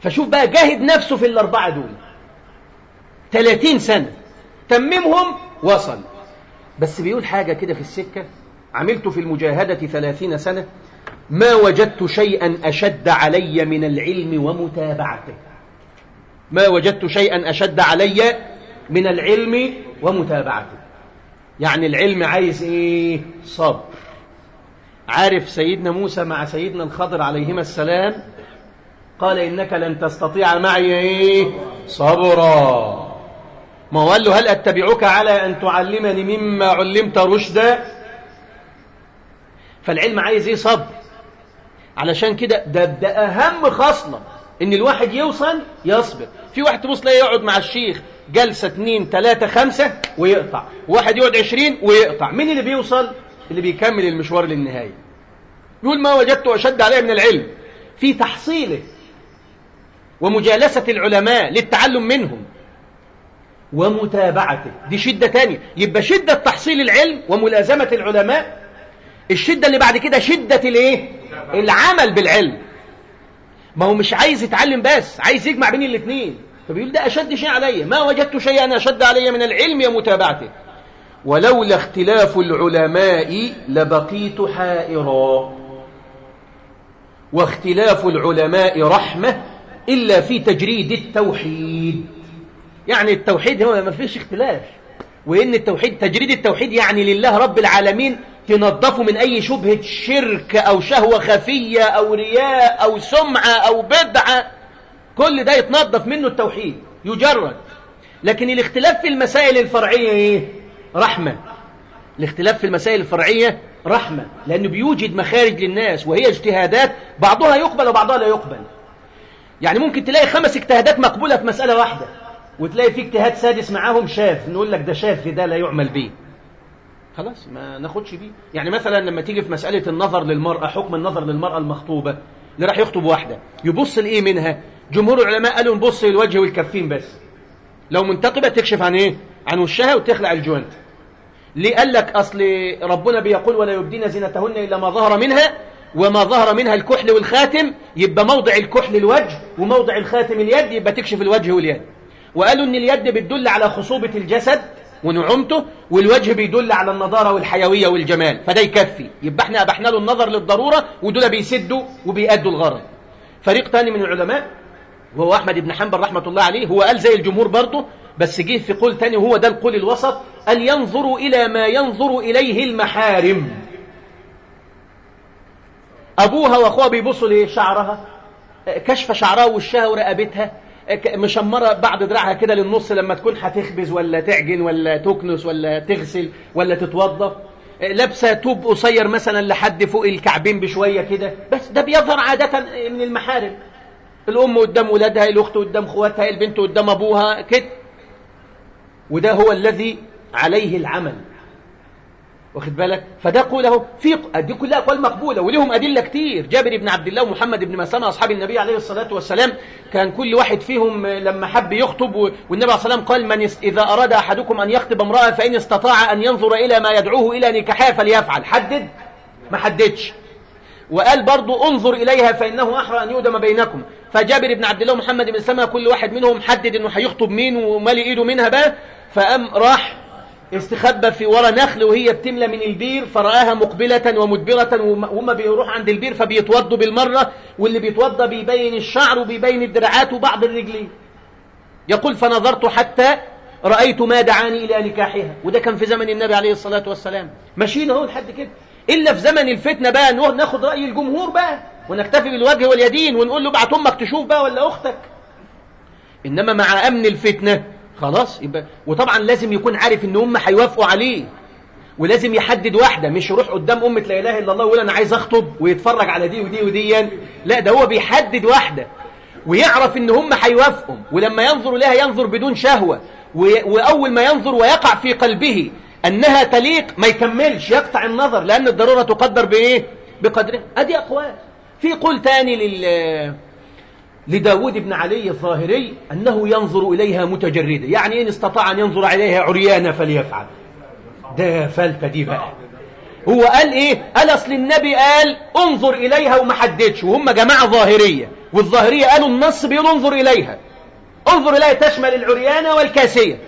فشوف بقى جاهد نفسه في الأربعة دول. 30 سنة. تممهم؟ وصل. بس بيقول حاجة كده في السكة. عملت في المجاهدة 30 سنة. ما وجدت شيئا أشد علي من العلم ومتابعته. ما وجدت شيئا أشد علي من العلم ومتابعته. يعني العلم عايز إيه؟ صبر. عارف سيدنا موسى مع سيدنا الخضر عليهما السلام؟ قال إنك لن تستطيع معي إيه؟ صبرا. ما قال له هل أتبعك على أن تعلمني مما علمت رشدا؟ فالعلم عايز إيه؟ صبر. علشان كده ده, ده أهم خصلة إن الواحد يوصل يصبر. في واحد تبص لا يقعد مع الشيخ جلسة اتنين تلاتة خمسة ويقطع. واحد يقعد عشرين ويقطع. مين اللي بيوصل؟ اللي بيكمل المشوار للنهاية. يقول ما وجدت أشد عليه من العلم. في تحصيله ومجالسة العلماء للتعلم منهم. ومتابعته. دي شدة تانية. يبقى شدة تحصيل العلم وملازمة العلماء. الشدة اللي بعد كده شدة الايه؟ العمل بالعلم. ما هو مش عايز يتعلم بس عايز يجمع بين الاثنين فبيقول ده أشد شيء علي. ما وجدت شيئا أشد علي من العلم ومتابعته ولولا اختلاف العلماء لبقيت حائرا. واختلاف العلماء رحمة إلا في تجريد التوحيد. يعني التوحيد هو ما فيش اختلاف. وإن التوحيد تجريد التوحيد يعني لله رب العالمين تنظفه من أي شبهة شرك أو شهوة خفية أو رياء أو سمعة أو بدعة. كل ده يتنظف منه التوحيد يجرد. لكن الاختلاف في المسائل الفرعية إيه؟ رحمة. الاختلاف في المسائل الفرعية رحمة لأنه بيوجد مخارج للناس وهي اجتهادات بعضها يقبل وبعضها لا يقبل. يعني ممكن تلاقي خمس اجتهادات مقبولة في مسألة واحدة. وتلاقي في اجتهاد سادس معاهم شاذ نقول لك ده شاذ ده لا يعمل به. خلاص ما ناخدش بيه يعني مثلا لما تيجي في مسألة النظر للمرأة حكم النظر للمرأة المخطوبة اللي راح يخطب واحدة يبص لإيه منها؟ جمهور العلماء قالوا نبص للوجه والكفين بس. لو منتقبة تكشف عن إيه؟ عن وشها وتخلع الجوانت ليه قال لك أصل ربنا بيقول ولا يبدين زينتهن إلا ما ظهر منها وما ظهر منها الكحل والخاتم يبقى موضع الكحل الوجه وموضع الخاتم اليد يبقى تكشف الوجه واليد. وقالوا إن اليد بتدل على خصوبة الجسد ونعومته والوجه بيدل على النضارة والحيوية والجمال فده يكفي. يبقى إحنا أبحنا له النظر للضرورة ودول بيسدوا وبيأدوا الغرض. فريق تاني من العلماء وهو أحمد بن حنبل رحمة الله عليه هو قال زي الجمهور برضه بس جه في قول تاني وهو ده القول الوسط أن ينظروا إلى ما ينظر إليه المحارم. أبوها وأخوها بيبصوا ليه شعرها كشف شعرها وشها ورقبتها مشمرة بعد دراعها كده للنص لما تكون هتخبز ولا تعجن ولا تكنس ولا تغسل ولا تتوضى لابسة توب قصير مثلا لحد فوق الكعبين بشوية كده. بس ده بيظهر عادة من المحارم. الأم قدام ولادها الأخت قدام خواتها البنت قدام أبوها كده. وده هو الذي عليه العمل. واخد بالك؟ فده قوله في دي كلها أقوال مقبولة ولهم أدلة كتير. جابر بن عبد الله ومحمد بن مسلمه أصحاب النبي عليه الصلاة والسلام كان كل واحد فيهم لما حب يخطب والنبي عليه الصلاه والسلام قال من إذا أراد أحدكم أن يخطب امرأة فإن استطاع أن ينظر إلى ما يدعوه إلى نكاحها فليفعل. حدد؟ ما حددش. وقال برضو انظر إليها فإنه أحرى أن يؤدم بينكم. فجابر بن عبد الله ومحمد بن سلمه كل واحد منهم حدد إنه هيخطب مين ومالي ايده منها بقى. فقام راح استخبى في ورا نخل وهي بتملى من البير فرآها مقبلة ومدبرة وهم بيروح عند البير فبيتوضوا بالمرة واللي بيتوضى بيبين الشعر وبيبين الدراعات وبعض الرجلين. يقول فنظرت حتى رأيت ما دعاني إلى نكاحها. وده كان في زمن النبي عليه الصلاة والسلام. ماشيين أهو لحد كده. إلا في زمن الفتنة بقى ناخد رأي الجمهور بقى ونكتفي بالوجه واليدين ونقول له بعت أمك تشوف بقى ولا أختك. إنما مع أمن الفتنة خلاص يبقى وطبعا لازم يكون عارف إن هم هيوافقوا عليه ولازم يحدد واحدة مش يروح قدام أمة لا إله إلا الله ويقول أنا عايز أخطب ويتفرج على دي ودي ودي لا ده هو بيحدد واحدة ويعرف إن هم هيوافقوا ولما ينظر لها ينظر بدون شهوة وأول ما ينظر ويقع في قلبه أنها تليق ما يكملش يقطع النظر لأن الضرورة تقدر بإيه؟ بقدره. أدي أقوال. في قول تاني لل لداود بن علي الظاهري أنه ينظر إليها متجردة يعني إن استطاع أن ينظر إليها عريانة فليفعل. ده فلتة دي بقى هو قال إيه؟ قال أصل النبي قال انظر إليها وما حددش. وهم جماعة ظاهرية. والظاهرية قالوا النص بيقول انظر إليها. انظر إليها تشمل العريانة والكاسية.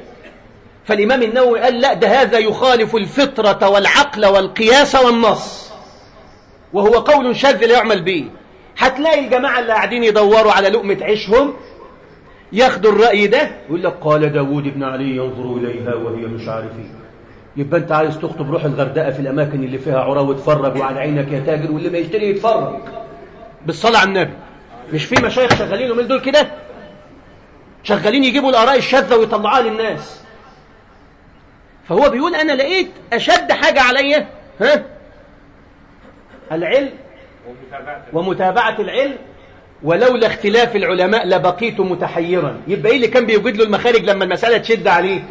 فالإمام النووي قال لا ده هذا يخالف الفطرة والعقل والقياس والنص. وهو قول شاذ لا يعمل به. هتلاقي الجماعة اللي قاعدين يدوروا على لقمة عيشهم ياخدوا الرأي ده يقول لك قال داود بن علي ينظر إليها وهي مش عارفين يبقى أنت عايز تخطب روح الغردقة في الأماكن اللي فيها عراة واتفرج وعلى عينك يا تاجر واللي ما يشتري يتفرج. بالصلاة على النبي. مش في مشايخ شغالين من دول كده؟ شغالين يجيبوا الآراء الشاذة ويطلعوها للناس. فهو بيقول أنا لقيت أشد حاجة عليا ها؟ العلم ومتابعة العلم ولولا اختلاف العلماء لبقيت متحيرا. يبقى إيه اللي كان بيوجد له المخارج لما المسألة تشد عليه؟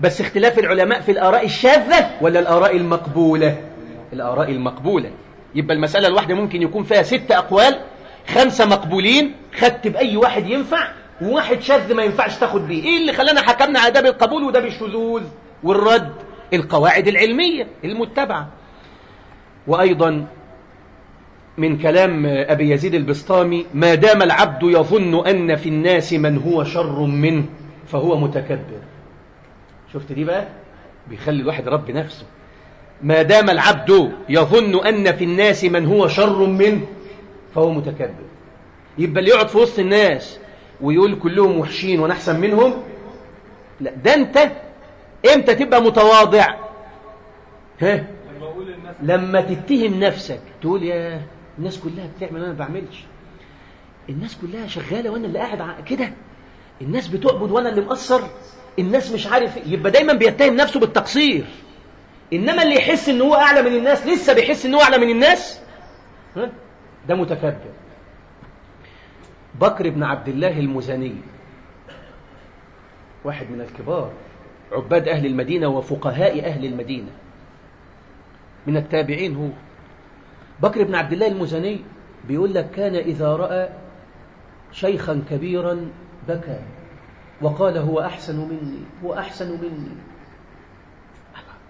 بس اختلاف العلماء في الآراء الشاذة ولا الآراء المقبولة؟ الآراء المقبولة. يبقى المسألة الواحدة ممكن يكون فيها ست أقوال خمسة مقبولين خدت بأي واحد ينفع وواحد شاذ ما ينفعش تاخد بيه. إيه اللي خلانا حكمنا على ده بالقبول وده بالشذوذ والرد؟ القواعد العلمية المتبعة. وأيضا من كلام أبي يزيد البسطامي ما دام العبد يظن أن في الناس من هو شر منه فهو متكبر. شفت دي بقى؟ بيخلي الواحد رب نفسه. ما دام العبد يظن أن في الناس من هو شر منه فهو متكبر. يبقى اللي يقعد في وسط الناس ويقول كلهم وحشين وأنا أحسن منهم؟ لا ده أنت. إمتى تبقى متواضع؟ ها؟ لما تتهم نفسك. تقول يا الناس كلها بتعمل وأنا ما بعملش. الناس كلها شغالة وأنا اللي قاعد كده. الناس بتعبد وأنا اللي مقصر. الناس مش عارف يبقى دايما بيتهم نفسه بالتقصير. إنما اللي يحس إن هو أعلى من الناس لسه بيحس إن هو أعلى من الناس؟ ده متكبر بكر بن عبد الله المزني واحد من الكبار عباد أهل المدينة وفقهاء أهل المدينة. من التابعين هو. بكر بن عبد الله المزني بيقول لك كان إذا رأى شيخا كبيرا بكى وقال هو أحسن مني هو أحسن مني.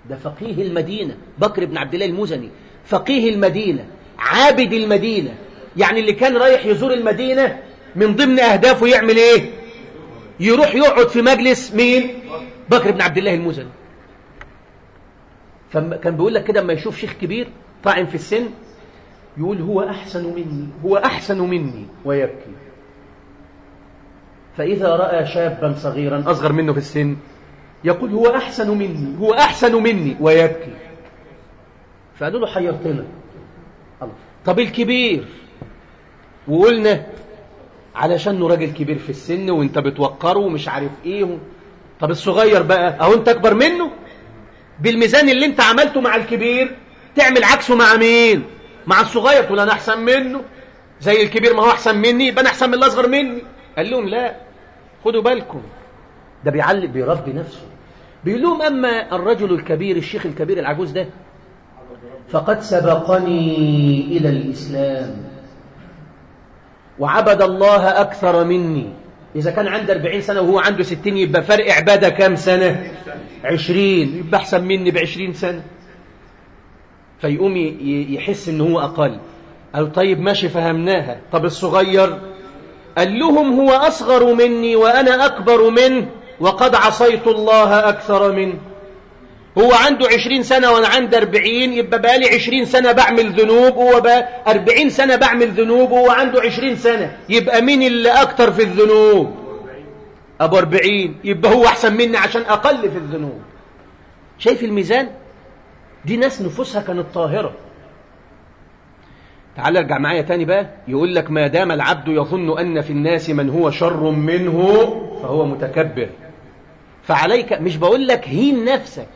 ده فقيه المدينة بكر بن عبد الله المزني فقيه المدينة عابد المدينة يعني اللي كان رايح يزور المدينة من ضمن أهدافه يعمل إيه؟ يروح يقعد في مجلس مين؟ بكر بن عبد الله المزني. فكان بيقول لك كده اما يشوف شيخ كبير طاعن في السن يقول هو أحسن مني هو أحسن مني ويبكي. فإذا رأى شابا صغيرا أصغر منه في السن يقول هو أحسن مني هو أحسن مني ويبكي. فقالوا له حيرتنا. طب الكبير؟ وقلنا علشان راجل كبير في السن وإنت بتوقره ومش عارف إيه طب الصغير بقى أهو إنت أكبر منه؟ بالميزان اللي إنت عملته مع الكبير تعمل عكسه مع مين؟ مع الصغير تقول أنا أحسن منه زي الكبير ما هو أحسن مني يبقى أنا أحسن من اللي اصغر مني. قال لهم لا خدوا بالكم. ده بيعلق بيربي نفسه. بيقول لهم أما الرجل الكبير الشيخ الكبير العجوز ده فقد سبقني إلى الإسلام. وعبد الله أكثر مني. إذا كان عنده 40 سنة وهو عنده 60 يبقى فرق عبادة كام سنة؟ 20 يبقى أحسن مني ب 20 سنة. فيقوم يحس إن هو أقل. قال طيب ماشي فهمناها. طب الصغير قال لهم هو أصغر مني وأنا أكبر منه وقد عصيت الله أكثر منه. هو عنده عشرين سنة وأنا عندي أربعين يبقى بقالي عشرين سنة بعمل ذنوب هو بقى أربعين سنة بعمل ذنوب وهو عنده عشرين سنة. يبقى مين اللي أكتر في الذنوب؟ أبو أربعين. يبقى هو أحسن مني عشان أقل في الذنوب. شايف الميزان؟ دي ناس نفوسها كانت طاهرة. تعال ارجع معايا تاني بقى. يقول لك ما دام العبد يظن أن في الناس من هو شر منه فهو متكبر. فعليك مش بقول لك هين نفسك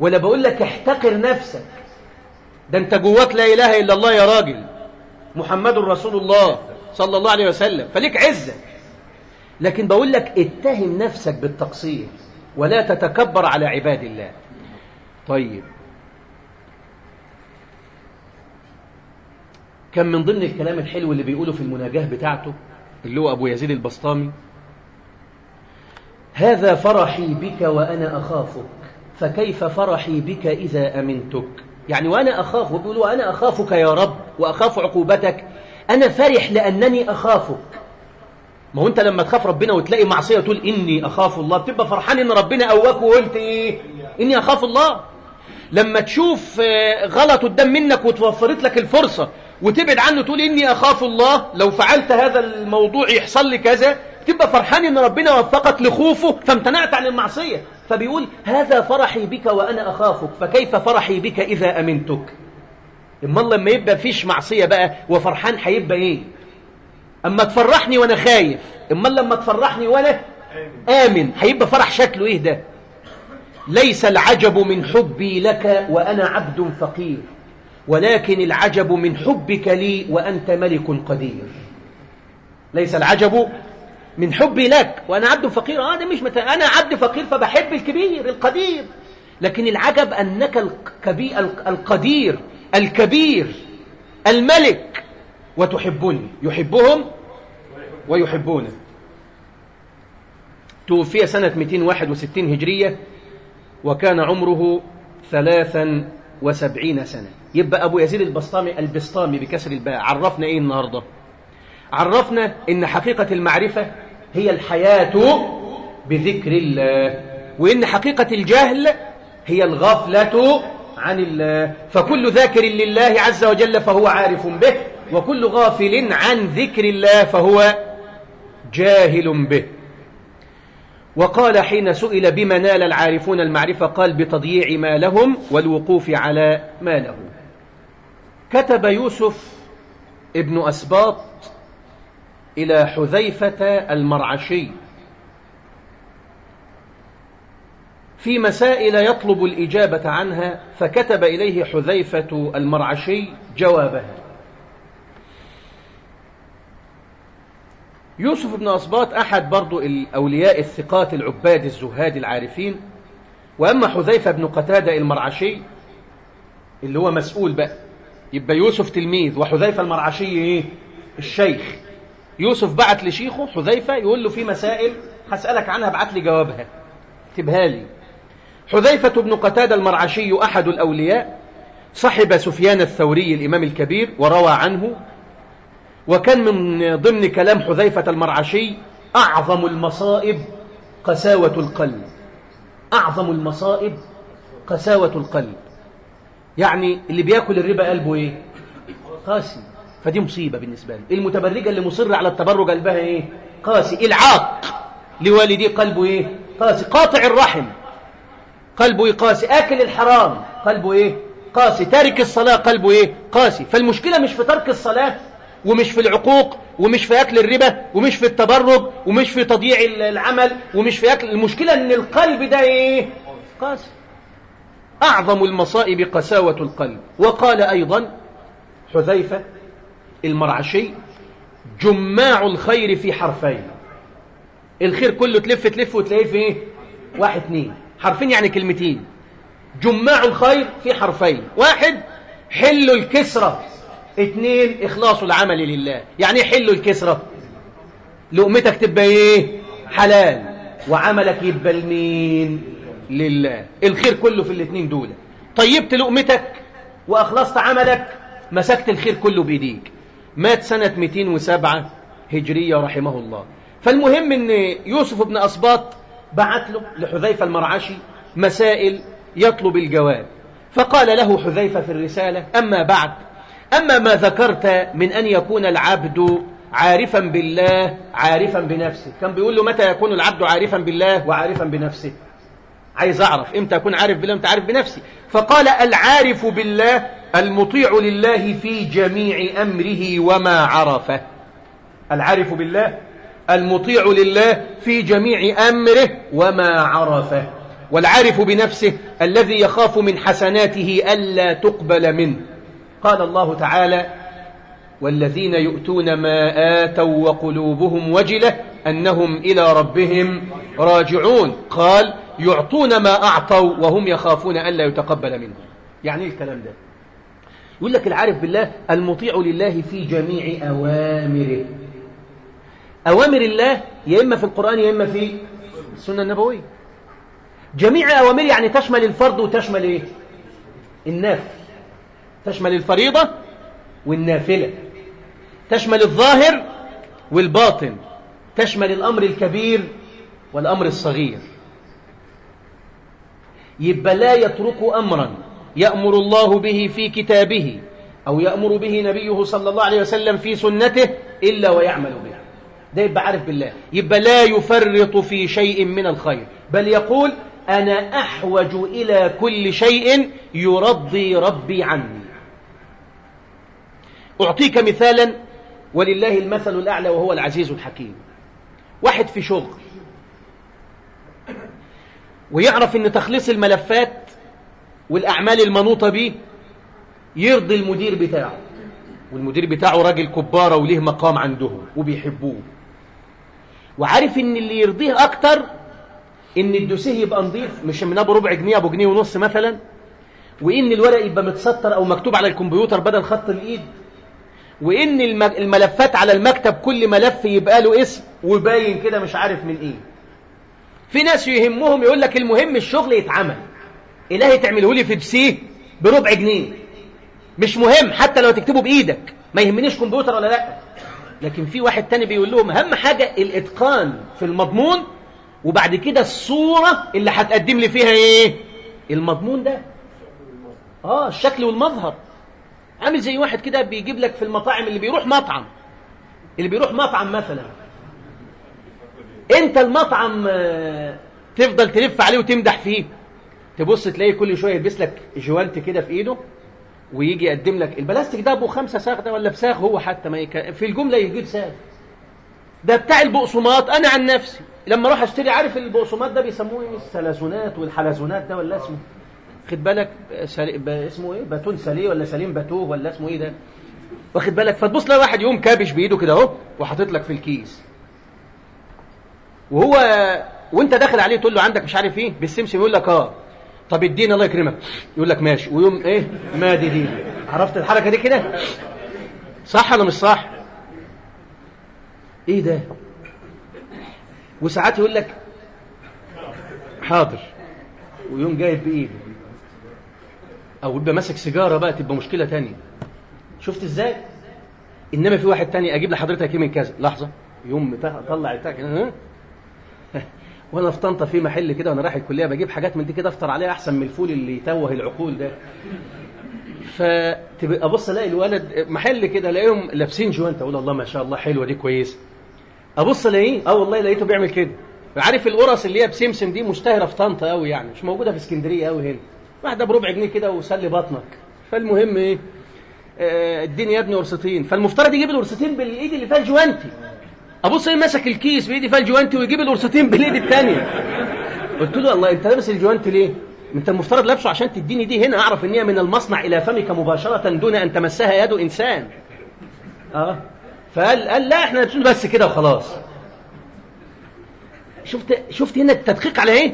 ولا بقول لك احتقر نفسك. ده انت جواك لا إله إلا الله يا راجل. محمد رسول الله صلى الله عليه وسلم. فليك عزة. لكن بقول لك اتهم نفسك بالتقصير ولا تتكبر على عباد الله. طيب. كان من ضمن الكلام الحلو اللي بيقوله في المناجاة بتاعته اللي هو أبو يزيد البسطامي هذا فرحي بك وأنا أخافك فكيف فرحي بك إذا أمنتك؟ يعني وأنا أخاف وبيقول وأنا أخافك يا رب وأخاف عقوبتك. أنا فرح لأنني أخافك. ما هو أنت لما تخاف ربنا وتلاقي معصية تقول إني أخاف الله بتبقى فرحان إن ربنا قواك وقلت إيه؟ إني أخاف الله. لما تشوف غلط قدام منك وتوفرت لك الفرصة وتبعد عنه تقول إني أخاف الله لو فعلت هذا الموضوع يحصل لي كذا تبقى فرحان إن ربنا وفقك لخوفه فامتنعت عن المعصية. فبيقول هذا فرحي بك وأنا أخافك فكيف فرحي بك إذا أمنتك؟ إما الله لما يبقى فيش معصية بقى وفرحان هيبقى إيه؟ أما تفرحني وأنا خايف إما لما تفرحني وأنا آمن هيبقى فرح شكله إيه ده؟ ليس العجب من حبي لك وأنا عبد فقير ولكن العجب من حبك لي وأنت ملك قدير. ليس العجب من حبي لك وأنا عبد فقير. آه ده مش مت... أنا عبد فقير فبحب الكبير القدير. لكن العجب أنك الكبير القدير الكبير الملك. وتحبني. يحبهم ويحبونه. توفي سنة 261 هجرية وكان عمره ثلاثا وسبعين سنة. يبقى أبو يزيد البسطامي البسطامي بكسر الباء. عرفنا إيه النهاردة؟ عرفنا إن حقيقة المعرفة هي الحياة بذكر الله وإن حقيقة الجهل هي الغفلة عن الله. فكل ذاكر لله عز وجل فهو عارف به وكل غافل عن ذكر الله فهو جاهل به. وقال حين سئل بما نال العارفون المعرفة قال بتضييع ما لهم والوقوف على ما له. كتب يوسف ابن أسباط إلى حذيفة المرعشي في مسائل يطلب الإجابة عنها فكتب إليه حذيفة المرعشي جوابها. يوسف بن أصباط أحد برضو الأولياء الثقات العباد الزهاد العارفين. وأما حذيفة بن قتادة المرعشي اللي هو مسؤول بقى يبقى يوسف تلميذ وحذيفة المرعشي إيه؟ الشيخ. يوسف بعت لشيخه حذيفة يقول له في مسائل هسألك عنها بعت لي جوابها. اكتبها لي. حذيفة بن قتادة المرعشي أحد الأولياء صحب سفيان الثوري الإمام الكبير وروى عنه وكان من ضمن كلام حذيفة المرعشي أعظم المصائب قساوة القلب. أعظم المصائب قساوة القلب. يعني اللي بياكل الربا قلبه إيه؟ قاسي. فدي مصيبة بالنسبة لي. المتبرجة اللي مصر على التبرج قلبها إيه؟ قاسي. العاق لوالديه قلبه إيه؟ قاسي. قاطع الرحم قلبه إيه؟ قاسي. آكل الحرام قلبه إيه؟ قاسي. تارك الصلاة قلبه إيه؟ قاسي. فالمشكلة مش في ترك الصلاة ومش في العقوق ومش في أكل الربا ومش في التبرج ومش في تضييع العمل ومش في أكل. المشكلة أن القلب ده إيه؟ قاسي. أعظم المصائب قساوة القلب. وقال أيضا حذيفة المرعشي جماع الخير في حرفين. الخير كله تلف تلف وتلاقيه في إيه؟ واحد اتنين. حرفين يعني كلمتين. جماع الخير في حرفين. واحد حل الكسرة. اتنين إخلاص العمل لله. يعني إيه حل الكسرة. لقمتك تبقى إيه؟ حلال. وعملك يبقى لمين لله. الخير كله في الاتنين دول. طيبت لقمتك وأخلصت عملك مسكت الخير كله بإيديك. مات سنة 207 هجرية رحمه الله. فالمهم إن يوسف بن أسباط بعت له لحذيفة المرعشي مسائل يطلب الجواب. فقال له حذيفة في الرسالة أما بعد أما ما ذكرت من أن يكون العبد عارفا بالله عارفا بنفسه. كان بيقول له متى يكون العبد عارفا بالله وعارفا بنفسه؟ عايز أعرف. إمتى أكون عارف بالله وإمتى عارف بنفسي؟ فقال العارف بالله المطيع لله في جميع أمره وما عرفه. العارف بالله المطيع لله في جميع أمره وما عرفه. والعارف بنفسه الذي يخاف من حسناته ألا تقبل منه. قال الله تعالى والذين يؤتون ما آتوا وقلوبهم وجلة أنهم إلى ربهم راجعون. قال يعطون ما أعطوا وهم يخافون ألا يتقبل منهم. يعني إيه الكلام ده؟ يقول لك العارف بالله المطيع لله في جميع أوامره. أوامر الله يا إما في القرآن يا إما في السنة النبوية. جميع أوامر يعني تشمل الفرض وتشمل إيه؟ النافل تشمل الفريضة والنافلة تشمل الظاهر والباطن تشمل الأمر الكبير والأمر الصغير. يبقى لا يترك أمرا يأمر الله به في كتابه أو يأمر به نبيه صلى الله عليه وسلم في سنته إلا ويعمل به ده يبقى عارف بالله. يبقى لا يفرط في شيء من الخير. بل يقول أنا أحوج إلى كل شيء يرضي ربي عني. أعطيك مثالا ولله المثل الأعلى وهو العزيز الحكيم. واحد في شغل ويعرف أن تخليص الملفات والأعمال المنوطة به يرضي المدير بتاعه. والمدير بتاعه راجل كبارة وليه مقام عندهم وبيحبوه. وعارف إن اللي يرضيه أكتر إن الدوسيه يبقى نظيف مش من أبو ربع جنيه أبو جنيه ونص مثلا. وإن الورق يبقى متسطر أو مكتوب على الكمبيوتر بدل خط الإيد وإن الملفات على المكتب كل ملف يبقى له اسم. وباين كده مش عارف من إيه. في ناس يهمهم يقول لك المهم الشغل يتعمل. إلهي تعمله لي في بسيه بربع جنيه. مش مهم حتى لو تكتبه بإيدك. ما يهمنيش كمبيوتر ولا لأ. لكن في واحد تاني بيقول لهم أهم حاجة الإتقان في المضمون وبعد كده الصورة اللي هتقدم لي فيها إيه؟ المضمون ده. آه الشكل والمظهر. عامل زي واحد كده بيجيب لك في المطاعم اللي بيروح مطعم. اللي بيروح مطعم مثلا. انت المطعم تفضل تلف عليه وتمدح فيه. تبص تلاقيه كل شوية يلبس لك جوانت كده في ايده ويجي يقدم لك. البلاستيك ده أبو خمسة ساغ ده ولا بساغ هو حتى ما يك... في الجملة يجيب ساغ ده بتاع البقسماط. أنا عن نفسي لما أروح أشتري عارف البقسماط ده بيسموه إيه؟ السلازونات والحلزونات ده ولا اسمه؟ خد بالك. اسمه إيه؟ باتون سليه ولا سليم باتوه ولا اسمه إيه ده؟ واخد بالك؟ فتبص لها واحد يقوم كابش بإيده كده اهو وحاطط لك في الكيس. وهو وانت داخل عليه تقول له عندك مش عارف إيه؟ بالسمسم يقول لك آه. طب اديني الله يكرمك. يقول لك ماشي. ويوم إيه؟ مادي دي. عرفت الحركة دي كده؟ صح ولا مش صح؟ إيه ده؟ وساعات يقول لك حاضر. ويوم جايب بإيده. أو يبقى ماسك سيجارة بقى تبقى مشكلة تانية شفت إزاي؟ إنما في واحد تاني أجيب لحضرتك إيه من كذا لحظة. يوم طلع بتاع كده <laughs> وأنا في طنطا في محل كده وأنا رايح الكلية بجيب حاجات من دي كده أفطر عليها أحسن من الفول اللي يتوه العقول ده. <laughs> فتبقى أبص ألاقي الولد محل كده ألاقيهم لابسين جوانت أقول الله ما شاء الله حلوة دي كويسه أبص ألاقيه آه والله لقيته بيعمل كده. عارف القرص اللي هي بسمسم دي مشتهرة في طنطا قوي يعني مش موجودة في اسكندرية قوي هنا. واحدة بربع جنيه كده وسلي بطنك. فالمهم إيه؟ آه اديني يا ابني قرصتين فالمفترض يجيب القرصتين بالإيد اللي فيها الجوانتي ابص إيه ماسك الكيس بايدي فيها الجوانتي ويجيب القرصتين بالإيد الثانية قلت له الله أنت لابس الجوانتي ليه؟ أنت المفترض لابسه عشان تديني دي هنا أعرف إن هي من المصنع إلى فمك مباشرة دون أن تمسها يد إنسان. آه. فقال قال لا إحنا لابسين بس كده وخلاص. شفت شفت هنا التدقيق على إيه؟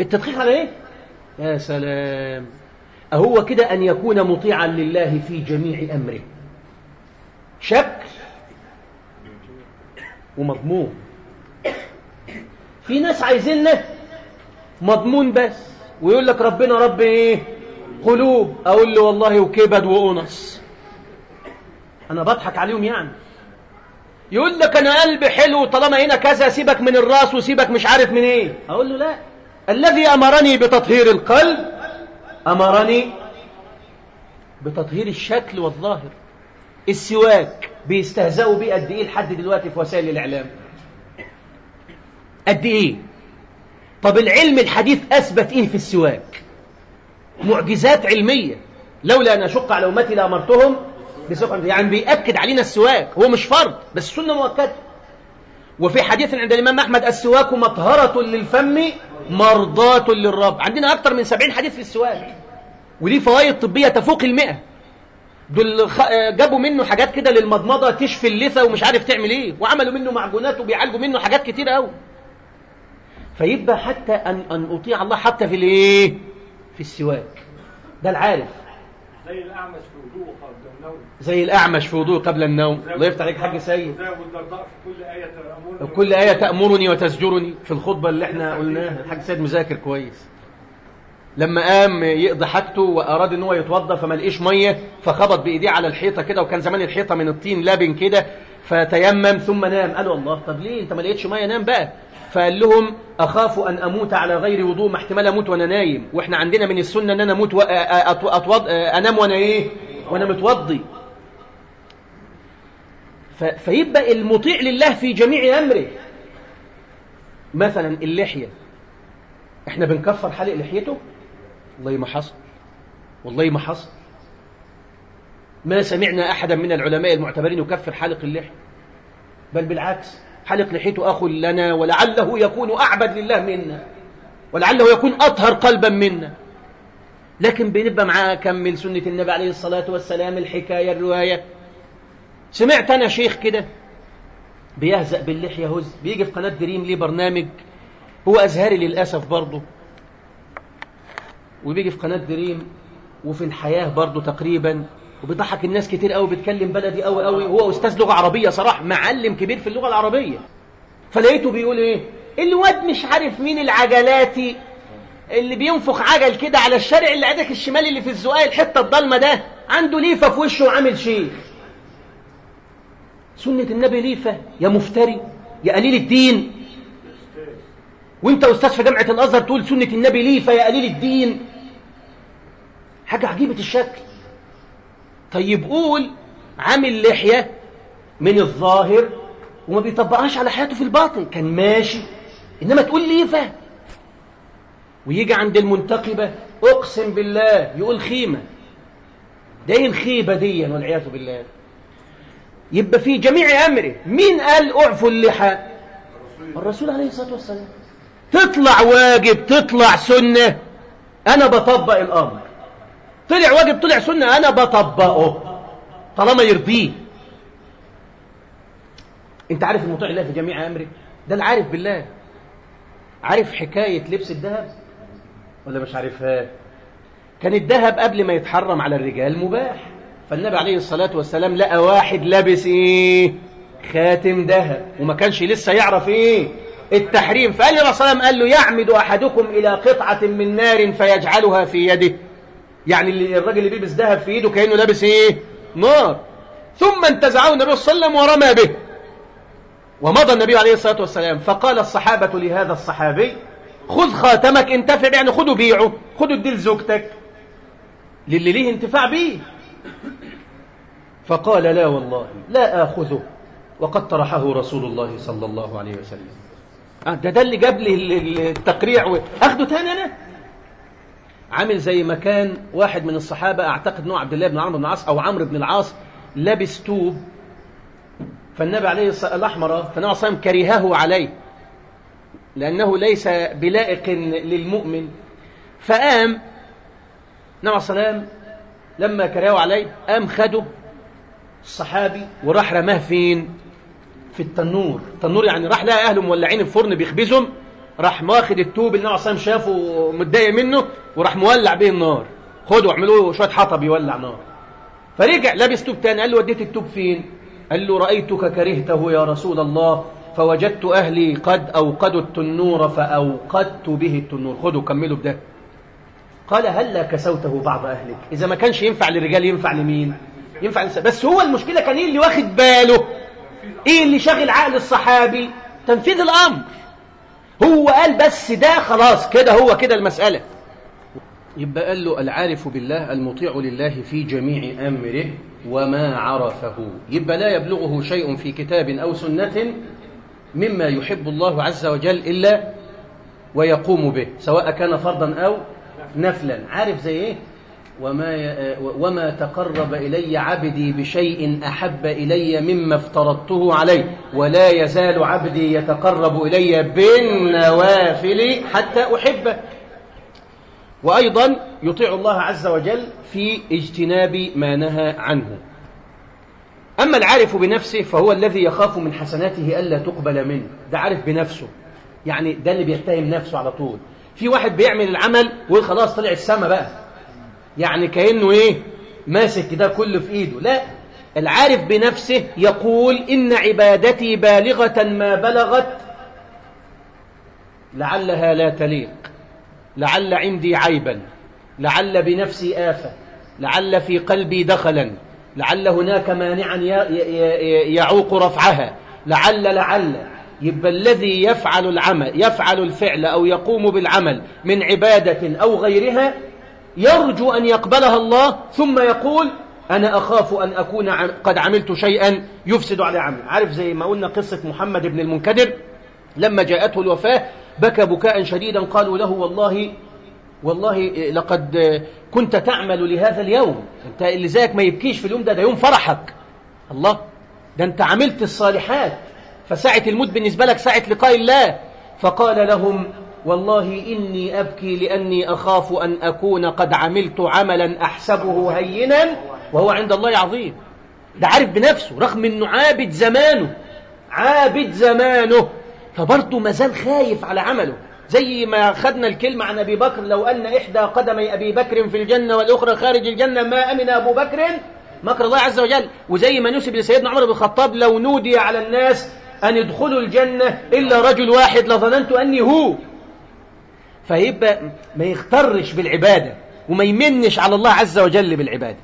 التدقيق على إيه؟ يا سلام. أهو كده أن يكون مطيعا لله في جميع أمره. شك؟ ومضمون. في ناس عايزيننا مضمون بس ويقول لك ربنا رب إيه؟ قلوب. أقول له والله وكبد وأنس. أنا بضحك عليهم يعني. يقول لك أنا قلبي حلو طالما هنا كذا سيبك من الراس وسيبك مش عارف من إيه. أقول له لا. الذي أمرني بتطهير القلب أمرني بتطهير الشكل والظاهر. السواك بيستهزئوا بيه قد إيه لحد دلوقتي في وسائل الإعلام. قد إيه؟ طب العلم الحديث أثبت إيه في السواك؟ معجزات علمية. لولا أن أشق على أمتي لأمرتهم بسوق يعني بيأكد علينا السواك هو مش فرض بس سنه مؤكدة. وفي حديث عند الإمام أحمد السواك مطهرة للفم مرضاة للرب. عندنا أكثر من سبعين حديث في السواك. وليه فوائد طبية تفوق المئة. دول جابوا منه حاجات كده للمضمضة تشفي اللثة ومش عارف تعمل إيه. وعملوا منه معجونات وبيعالجوا منه حاجات كتير قوي فيبقى حتى ان أن أطيع الله حتى في الإيه؟ في السواك. ده العارف. زي الأعمش في وضوءه قبل النوم. زي الأعمش في وضوء قبل النوم. الله يفتح عليك حاج سيد. كل آية تأمرني. كل آية تأمرني وتزجرني. في الخطبة اللي إحنا قلناها. الحاج سيد مذاكر كويس. لما قام يقضي حاجته وأراد إن هو يتوضى فما لقيش مية فخبط بإيديه على الحيطة كده وكان زمان الحيطة من الطين لابن كده فتيمم ثم نام. قالوا الله طب ليه؟ انت ما لقيتش مية؟ نام بقى. فقال لهم أخاف أن أموت على غير وضوء ما احتمال أموت وأنا نايم. وإحنا عندنا من السنة أن أنا أموت و... أت... أتوض... أنام وأنا إيه؟ وأنا متوضي. ف... فيبقى المطيع لله في جميع أمره. مثلا اللحية. إحنا بنكفر حلق لحيته؟ والله ما حصل. والله ما حصل. ما سمعنا أحدا من العلماء المعتبرين يكفر حلق اللحية. بل بالعكس. حلق لحيته أخ لنا ولعله يكون أعبد لله منا. ولعله يكون أطهر قلبا منا. لكن بنبقى معاه كمل سنة النبي عليه الصلاة والسلام الحكاية الرواية. سمعت أنا شيخ كده بيهزأ باللحية هز بيجي في قناة دريم ليه برنامج. هو أزهري للأسف برضه. وبيجي في قناة دريم وفي الحياة برضه تقريبا. وبيضحك الناس كتير قوي بيتكلم بلدي قوي قوي. هو أستاذ لغة عربية صراحة معلم كبير في اللغة العربية. فلقيته بيقول إيه؟ الواد مش عارف مين العجلاتي اللي بينفخ عجل كده على الشارع اللي عندك الشمال اللي في الزقاق الحتة الضلمة ده. عنده ليفة في وشه وعامل شيخ. سنة النبي ليفة يا مفتري يا قليل الدين. وانت أستاذ في جامعة الأزهر تقول سنة النبي ليفة يا قليل الدين. حاجة عجيبة الشكل. طيب قول عامل لحية من الظاهر وما بيطبقهاش على حياته في الباطن. كان ماشي. إنما تقول ليفة ويجي عند المنتقبة أقسم بالله يقول خيمة. ده إيه الخيبة دي والعياذ بالله؟ يبقى في جميع أمره. مين قال اعفوا اللحى؟ الرسول عليه الصلاة والسلام. تطلع واجب تطلع سنة. أنا بطبق الأمر. طلع واجب طلع سنة أنا بطبقه. طالما يرضيه. أنت عارف المطيع الله في جميع امره ده العارف بالله. عارف حكاية لبس الذهب؟ ولا مش عارفها؟ كان الذهب قبل ما يتحرم على الرجال مباح. فالنبي عليه الصلاة والسلام لقى واحد لابس إيه؟ خاتم ذهب. وما كانش لسه يعرف إيه؟ التحريم. فقال لي الرسول قال له يعمد أحدكم إلى قطعة من نار فيجعلها في يده. يعني اللي الراجل اللي بيلبس ذهب في ايده كأنه لابس إيه؟ نار. ثم انتزعه النبي صلى الله عليه وسلم ورمى به. ومضى النبي عليه الصلاة والسلام. فقال الصحابة لهذا الصحابي خذ خاتمك انتفع يعني خذوا بيعه. خذوا اديه لزوجتك. للي ليه انتفاع بيه. فقال لا والله لا آخذه. وقد طرحه رسول الله صلى الله عليه وسلم. آه ده ده اللي جاب لي التقريع واخده تاني أنا؟ عامل زي ما كان واحد من الصحابة أعتقد إنه عبد الله بن عمرو بن العاص أو عمرو بن العاص لابس توب فالنبي عليه الصلاة الأحمر فالنبي عليه كرهه عليه لأنه ليس بلائق للمؤمن. فقام النبي عليه لما كرهه عليه قام خده الصحابي وراح رماه فين؟ في التنور. التنور يعني راح لقى أهله مولعين الفرن بيخبزهم راح واخد التوب النبي عليه السلام شافه متضايق منه وراح مولع به النار. خدوا اعملوا شوية حطب يولع نار. فرجع لابس توب تاني قال له وديت التوب فين؟ قال له رأيتك كرهته يا رسول الله فوجدت أهلي قد أوقدوا التنور فأوقدت به التنور. خدوا كملوا بده قال هل كسوته بعض أهلك؟ إذا ما كانش ينفع للرجال ينفع لمين؟ ينفع للنساء بس هو المشكلة كان إيه اللي واخد باله؟ إيه اللي شاغل عقل الصحابي؟ تنفيذ الأمر. هو قال بس ده خلاص كده هو كده المسألة. يبقى قال له العارف بالله المطيع لله في جميع أمره وما عرفه. يبقى لا يبلغه شيء في كتاب أو سنة مما يحب الله عز وجل إلا ويقوم به سواء كان فرضا أو نفلا. عارف زي إيه؟ وما, وما تقرب إلي عبدي بشيء أحب إلي مما افترضته عليه ولا يزال عبدي يتقرب إلي بالنوافل حتى أحبه. وأيضا يطيع الله عز وجل في اجتناب ما نهى عنه. أما العارف بنفسه فهو الذي يخاف من حسناته ألا تقبل منه. ده عارف بنفسه. يعني ده اللي بيتهم نفسه على طول. في واحد بيعمل العمل وخلاص طلع السما بقى. يعني كأنه إيه؟ ماسك ده كله في إيده. لا العارف بنفسه يقول إن عبادتي بالغة ما بلغت لعلها لا تليق لعل عندي عيبا لعل بنفسي آفة لعل في قلبي دخلا لعل هناك مانعا يعوق رفعها لعل لعل. يبقى الذي يفعل العمل يفعل الفعل أو يقوم بالعمل من عبادة أو غيرها يرجو أن يقبلها الله ثم يقول أنا أخاف أن أكون قد عملت شيئا يفسد على عمل عارف زي ما قلنا قصة محمد بن المنكدر؟ لما جاءته الوفاة بكى بكاء شديدا قالوا له والله والله لقد كنت تعمل لهذا اليوم. أنت اللي زيك ما يبكيش في اليوم ده ده يوم فرحك. الله ده أنت عملت الصالحات. فساعة الموت بالنسبة لك ساعة لقاء الله. فقال لهم والله إني أبكي لأني أخاف أن أكون قد عملت عملا أحسبه هينا وهو عند الله عظيم. ده عارف بنفسه رغم أنه عابد زمانه عابد زمانه فبرضه مازال خايف على عمله. زي ما خدنا الكلمة عن أبي بكر لو أن إحدى قدمي أبي بكر في الجنة والأخرى خارج الجنة ما أمن أبو بكر؟ مكر الله عز وجل. وزي ما نسب لسيدنا عمر بن الخطاب لو نودي على الناس أن يدخلوا الجنة إلا رجل واحد لظننت أني هو. فيبقى ما يخترش بالعبادة وما يمنش على الله عز وجل بالعبادة.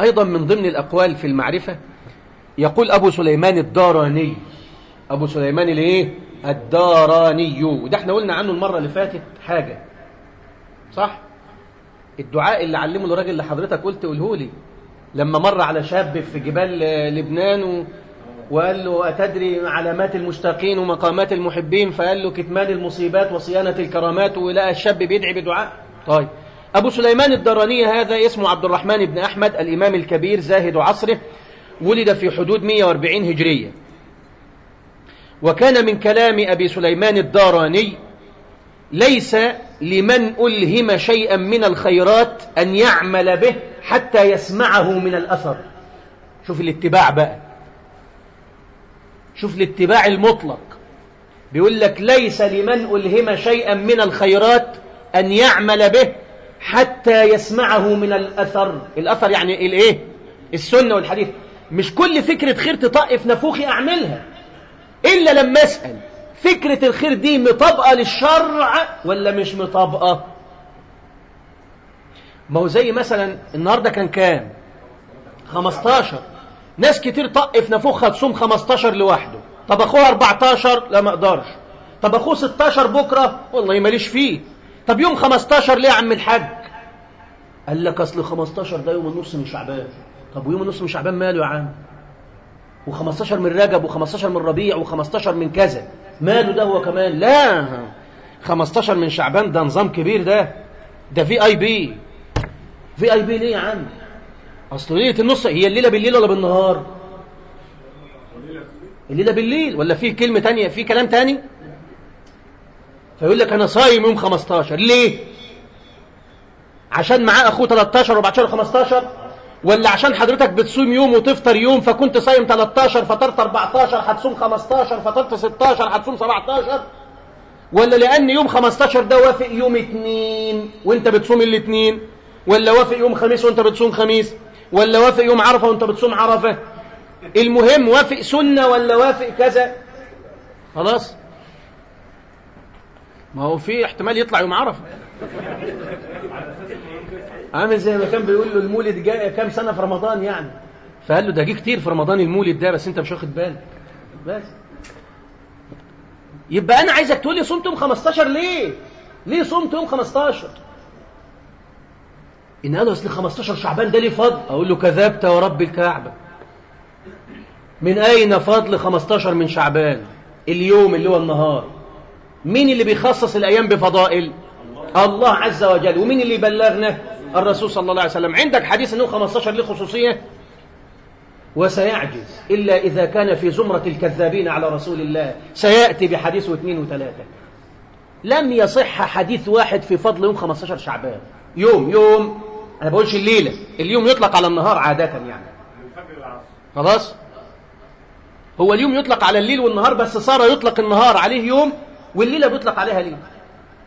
أيضا من ضمن الأقوال في المعرفة يقول أبو سليمان الداراني. أبو سليمان الايه الداراني. وده إحنا قلنا عنه المرة اللي فاتت حاجة. صح؟ الدعاء اللي علمه الراجل اللي حضرتك قلت قوله لي لما مر على شاب في جبال لبنان. وقال له أتدري علامات المشتاقين ومقامات المحبين؟ فقال له كتمان المصيبات وصيانة الكرامات ولقى الشاب بيدعي بدعاء. طيب. أبو سليمان الدراني هذا اسمه عبد الرحمن بن أحمد الإمام الكبير زاهد عصره ولد في حدود 140 هجرية. وكان من كلام أبي سليمان الداراني ليس لمن ألهم شيئا من الخيرات أن يعمل به حتى يسمعه من الأثر. شوف الاتباع بقى. شوف الاتباع المطلق. بيقول لك ليس لمن ألهم شيئا من الخيرات أن يعمل به حتى يسمعه من الأثر. الأثر يعني الإيه؟ السنة والحديث. مش كل فكرة خير تطقف نفوخي أعملها. إلا لما أسأل فكرة الخير دي مطابقة للشرع ولا مش مطابقة ما هو زي مثلا النهاردة كان كام؟ 15 ناس كتير طقف نفوخها تصوم 15 لوحده. طب أخوها 14 لا ما أقدرش. طب أخوه 16 بكرة؟ والله ماليش فيه. طب يوم 15 ليه يا عم الحاج؟ قال لك أصل 15 ده يوم النص من شعبان. طب ويوم النص من شعبان ماله يا عم؟ و15 من رجب و15 من ربيع و15 من كذا. ماله ده هو كمان؟ لا. 15 من شعبان ده نظام كبير ده. ده في اي بي في اي بي ليه يا عم؟ أصل ليلة النص هي الليلة بالليل ولا بالنهار؟ الليلة بالليل. ولا في كلمة تانية في كلام تاني؟ فيقول لك أنا صايم يوم 15 ليه؟ عشان معاه أخوه 13 وبعد شهر 15 ولا عشان حضرتك بتصوم يوم وتفطر يوم فكنت صايم 13 فطرت 14 هتصوم 15 فطرت 16 هتصوم 17 ولا لأن يوم 15 ده وافق يوم اثنين وانت بتصوم الاثنين ولا وافق يوم خميس وانت بتصوم خميس؟ ولا وافق يوم عرفة وانت بتصوم عرفة؟ المهم وافق سنة ولا وافق كذا؟ خلاص. ما هو في احتمال يطلع يوم عرفة. عامل زي ما كان بيقول له المولد جاء كام سنة في رمضان يعني. فقال له ده جه كتير في رمضان المولد ده بس انت مش واخد بالك. بس. يبقى أنا عايزك تقول لي صمت يوم 15 ليه؟ ليه صمت يوم 15 إن قالوا اصل 15 شعبان ده ليه فضل؟ أقول له كذبت ورب الكعبة. من أين فضل 15 من شعبان؟ اليوم اللي هو النهار. مين اللي بيخصص الأيام بفضائل؟ الله عز وجل. ومين اللي بلغنا؟ الرسول صلى الله عليه وسلم. عندك حديث إنه 15 له خصوصية؟ وسيعجز. إلا إذا كان في زمرة الكذابين على رسول الله. سيأتي بحديث واثنين وثلاثة. لم يصح حديث واحد في فضل يوم 15 شعبان. يوم يوم. أنا بقولش الليلة. اليوم يطلق على النهار عادة يعني. خلاص؟ هو اليوم يطلق على الليل والنهار بس صار يطلق النهار عليه يوم والليلة بيطلق عليها ليل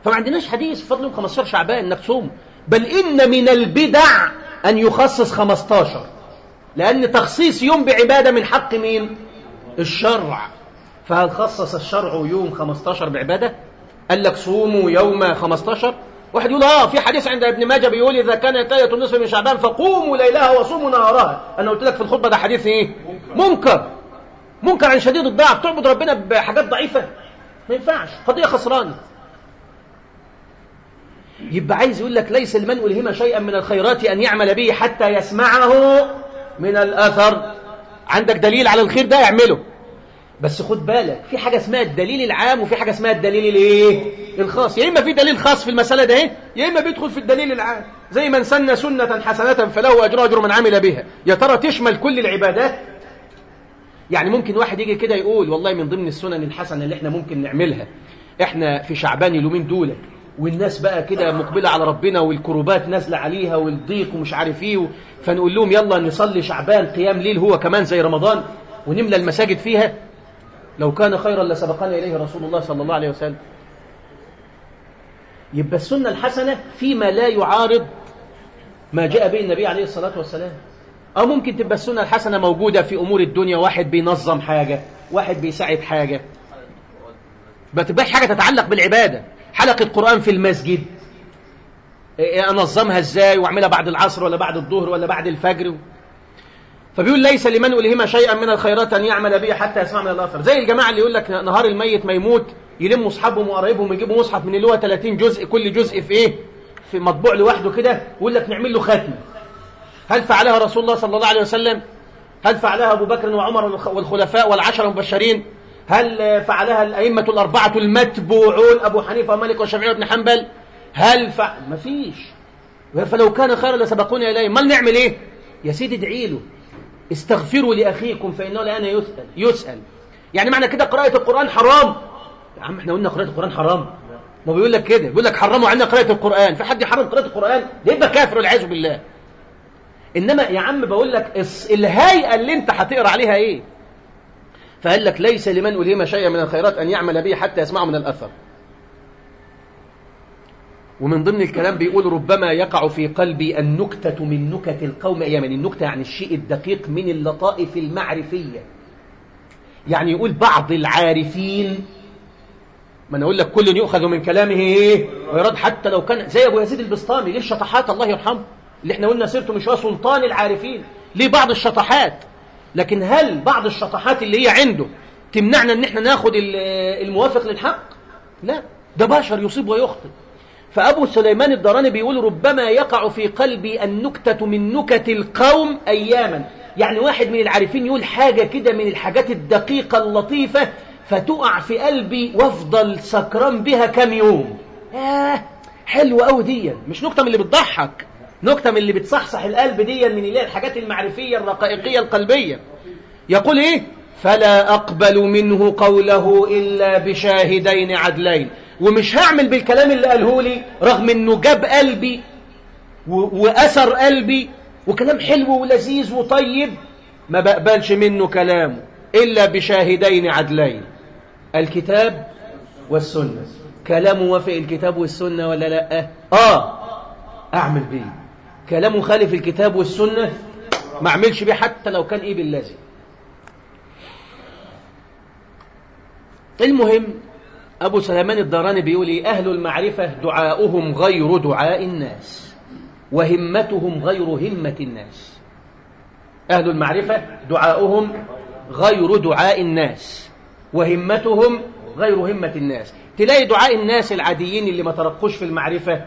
فما عندناش حديث فضل يوم 15 شعبان إنك تصوم. بل إن من البدع أن يخصص 15 لأن تخصيص يوم بعبادة من حق مين؟ الشرع. فهل خصص الشرع يوم 15 بعبادة؟ قال لك صوموا يوم 15 واحد يقول آه في حديث عند ابن ماجه بيقول إذا كانت ليله النصف من شعبان فقوموا ليلها وصوموا نهارها. أنا قلت لك في الخطبة ده حديث إيه؟ منكر. منكر. عن شديد الضعف تعبد ربنا بحاجات ضعيفة. ما ينفعش. قضية خسرانه يبقى عايز يقول لك ليس لمن ألهم شيئا من الخيرات أن يعمل به حتى يسمعه من الأثر. عندك دليل على الخير ده؟ اعمله. بس خد بالك في حاجة اسمها الدليل العام وفي حاجة اسمها الدليل الايه؟ الخاص. يا إما في دليل خاص في المسألة ده يا إما بيدخل في الدليل العام. زي من سن سنة حسنة فله أجر أجر من عمل بها. يا ترى تشمل كل العبادات؟ يعني ممكن واحد يجي كده يقول والله من ضمن السنن الحسنة اللي إحنا ممكن نعملها. إحنا في شعبان اليومين دول والناس بقى كده مقبلة على ربنا والكروبات نازلة عليها والضيق ومش عارف إيه فنقول لهم يلا نصلي شعبان قيام ليل هو كمان زي رمضان ونملى المساجد فيها. لو كان خيرا لسبقنا إليه رسول الله صلى الله عليه وسلم. يبقى السنة الحسنة فيما لا يعارض ما جاء به النبي عليه الصلاة والسلام. أو ممكن تبقى السنة الحسنة موجودة في أمور الدنيا واحد بينظم حاجة واحد بيساعد حاجة. ما تبقاش حاجة تتعلق بالعبادة. حلقة قرآن في المسجد. أنظمها إزاي؟ وأعملها بعد العصر ولا بعد الظهر ولا بعد الفجر؟ فبيقول ليس لمن ألهم شيئا من الخيرات أن يعمل به حتى يسمع من الآخر زي الجماعة اللي يقول لك نهار الميت ما يموت يلموا أصحابهم وقرايبهم ويجيبوا مصحف من اللي هو 30 جزء كل جزء في إيه؟ في مطبوع لوحده كده ويقول لك نعمل له ختم هل فعلها رسول الله صلى الله عليه وسلم؟ هل فعلها أبو بكر وعمر والخلفاء والعشرة المبشرين؟ هل فعلها الأئمة الأربعة المتبوعون أبو حنيفة ومالك والشافعي وابن حنبل؟ هل فعل ما فيش فلو كان خيرا لسبقونا إليه. ما نعمل إيه؟ يا سيدي ادعي له. استغفروا لأخيكم فإنه الآن يسأل. يسأل. يعني معنى كده قراءة القرآن حرام. يا عم إحنا قلنا قراءة القرآن حرام. ما بيقول لك كده. بيقول لك حرموا عنا قراءة القرآن. في حد يحرم قراءة القرآن؟ ده يبقى كافر والعياذ بالله. إنما يا عم بقول لك الهيئة اللي أنت هتقرأ عليها إيه؟ فقال لك ليس لمن ألهم شيئا من الخيرات أن يعمل به حتى يسمعه من الأثر. ومن ضمن الكلام بيقول ربما يقع في قلبي النكتة من نكت القوم أياما. النكتة يعني الشيء الدقيق من اللطائف المعرفية. يعني يقول بعض العارفين ما أنا أقول لك كل يؤخذ من كلامه إيه ويراد حتى لو كان زي أبو يزيد البسطامي ليه الشطحات الله يرحمه؟ اللي إحنا قلنا سيرته مش هو سلطان العارفين. ليه بعض الشطحات؟ لكن هل بعض الشطحات اللي هي عنده تمنعنا إن إحنا ناخد الموافق للحق؟ لا. ده بشر يصيب ويخطئ. فأبو سليمان الدراني بيقول ربما يقع في قلبي النكتة من نكت القوم أياما. يعني واحد من العارفين يقول حاجة كده من الحاجات الدقيقة اللطيفة فتقع في قلبي وأفضل سكران بها كام يوم. آه حلوة قوي دي. مش نكتة من اللي بتضحك نكتة من اللي بتصحصح القلب دي من اللي الحاجات المعرفية الرقائقية القلبية. يقول إيه؟ فلا أقبل منه قوله إلا بشاهدين عدلين. ومش هعمل بالكلام اللي قاله لي رغم إنه جاب قلبي وأثر قلبي وكلام حلو ولذيذ وطيب. ما بقبلش منه كلامه إلا بشاهدين عدلين الكتاب والسنة. كلامه وافق الكتاب والسنة ولا لأ؟ آه أعمل بيه. كلامه خالف الكتاب والسنة ما أعملش بيه حتى لو كان إيه باللازم المهم أبو سليمان الداراني بيقول إيه؟ أهل المعرفة دعاؤهم غير دعاء الناس وهمتهم غير همة الناس. أهل المعرفة دعاؤهم غير دعاء الناس وهمتهم غير همة الناس. تلاقي دعاء الناس العاديين اللي ما ترقوش في المعرفة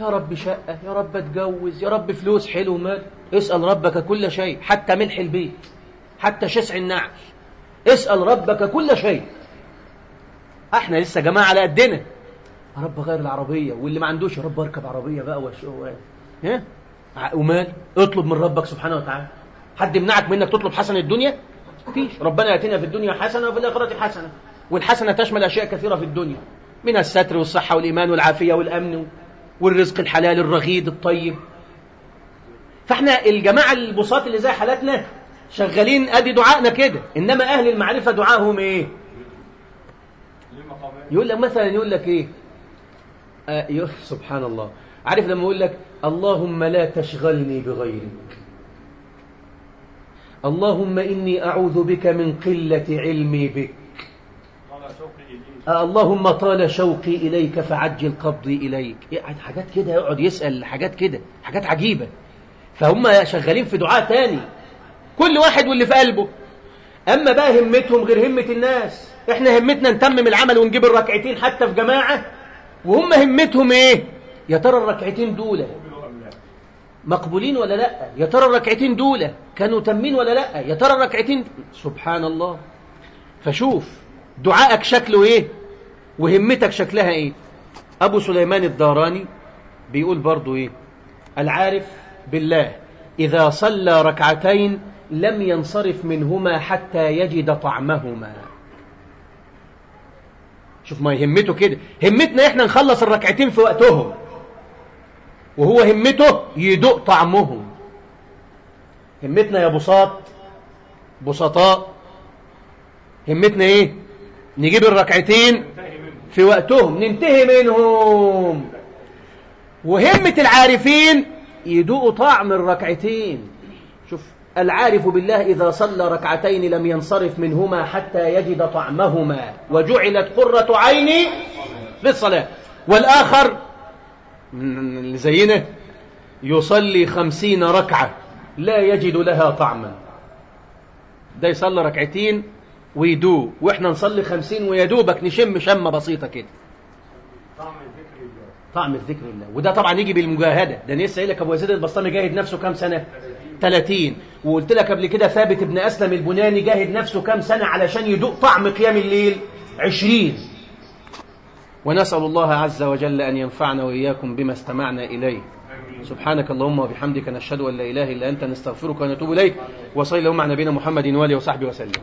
يا رب شقة يا رب أتجوز يا رب فلوس حلو مال اسأل ربك كل شيء حتى ملح البيت حتى شسع النعش. اسأل ربك كل شيء. إحنا لسه جماعة على قدنا. يا رب غير العربية واللي ما عندوش يا رب اركب عربية بقى وشو ها؟ ومال؟ اطلب من ربك سبحانه وتعالى. حد يمنعك منك تطلب حسن الدنيا؟ فيش ربنا يأتينا في الدنيا حسنة وفي الآخرة حسنة. والحسنة تشمل أشياء كثيرة في الدنيا. من الستر والصحة والإيمان والعافية والأمن والرزق الحلال الرغيد الطيب. فاحنا الجماعة البساط اللي زي حالاتنا شغالين ادي دعائنا كده. إنما أهل المعرفة دعاهم إيه؟ يقول لك مثلا يقول لك إيه؟ آه <laughs> سبحان الله. عارف لما يقول لك اللهم لا تشغلني بغيرك. اللهم إني أعوذ بك من قلة علمي بك. آه اللهم طال شوقي إليك فعجل قبضي إليك. يعني حاجات كده يقعد يسأل حاجات كده حاجات عجيبة. فهم شغالين في دعاء تاني. كل واحد واللي في قلبه. أما بقى همتهم غير همة الناس. إحنا همتنا نتمم العمل ونجيب الركعتين حتى في جماعة. وهم همتهم إيه؟ يا ترى الركعتين دول مقبولين ولا لأ؟ يا ترى الركعتين دول كانوا تمين ولا لأ؟ يا ترى الركعتين سبحان الله فشوف دعائك شكله إيه؟ وهمتك شكلها إيه؟ أبو سليمان الداراني بيقول برضو إيه؟ العارف بالله إذا صلى ركعتين لم ينصرف منهما حتى يجد طعمهما. شوف ما همته كده. همتنا إحنا نخلص الركعتين في وقتهم. وهو همته يدوق طعمهم. همتنا يا بساط بسطاء. همتنا إيه؟ نجيب الركعتين في وقتهم ننتهي منهم. وهمة العارفين يدوقوا طعم الركعتين. شوف العارف بالله إذا صلى ركعتين لم ينصرف منهما حتى يجد طعمهما وجعلت قرة عيني في الصلاة والآخر اللي زينا يصلي خمسين ركعة لا يجد لها طعما. ده يصلي ركعتين ويدوب وإحنا نصلي خمسين ويدوبك نشم شمة بسيطة كده. طعم ذكر الله طعم الذكر الله وده طبعا يجي بالمجاهدة. ده لسه قايل لك أبو يزيد البسطامي جاهد نفسه كام سنة؟ 30 وقلت لك قبل كده ثابت ابن أسلم البناني جاهد نفسه كام سنة علشان يدوق طعم قيام الليل؟ 20 ونسأل الله عز وجل أن ينفعنا وإياكم بما استمعنا إليه. سبحانك اللهم وبحمدك نشهد أن لا إله إلا أنت نستغفرك ونتوب إليك. وصلى اللهم على نبينا محمد وآله وصحبه وسلم.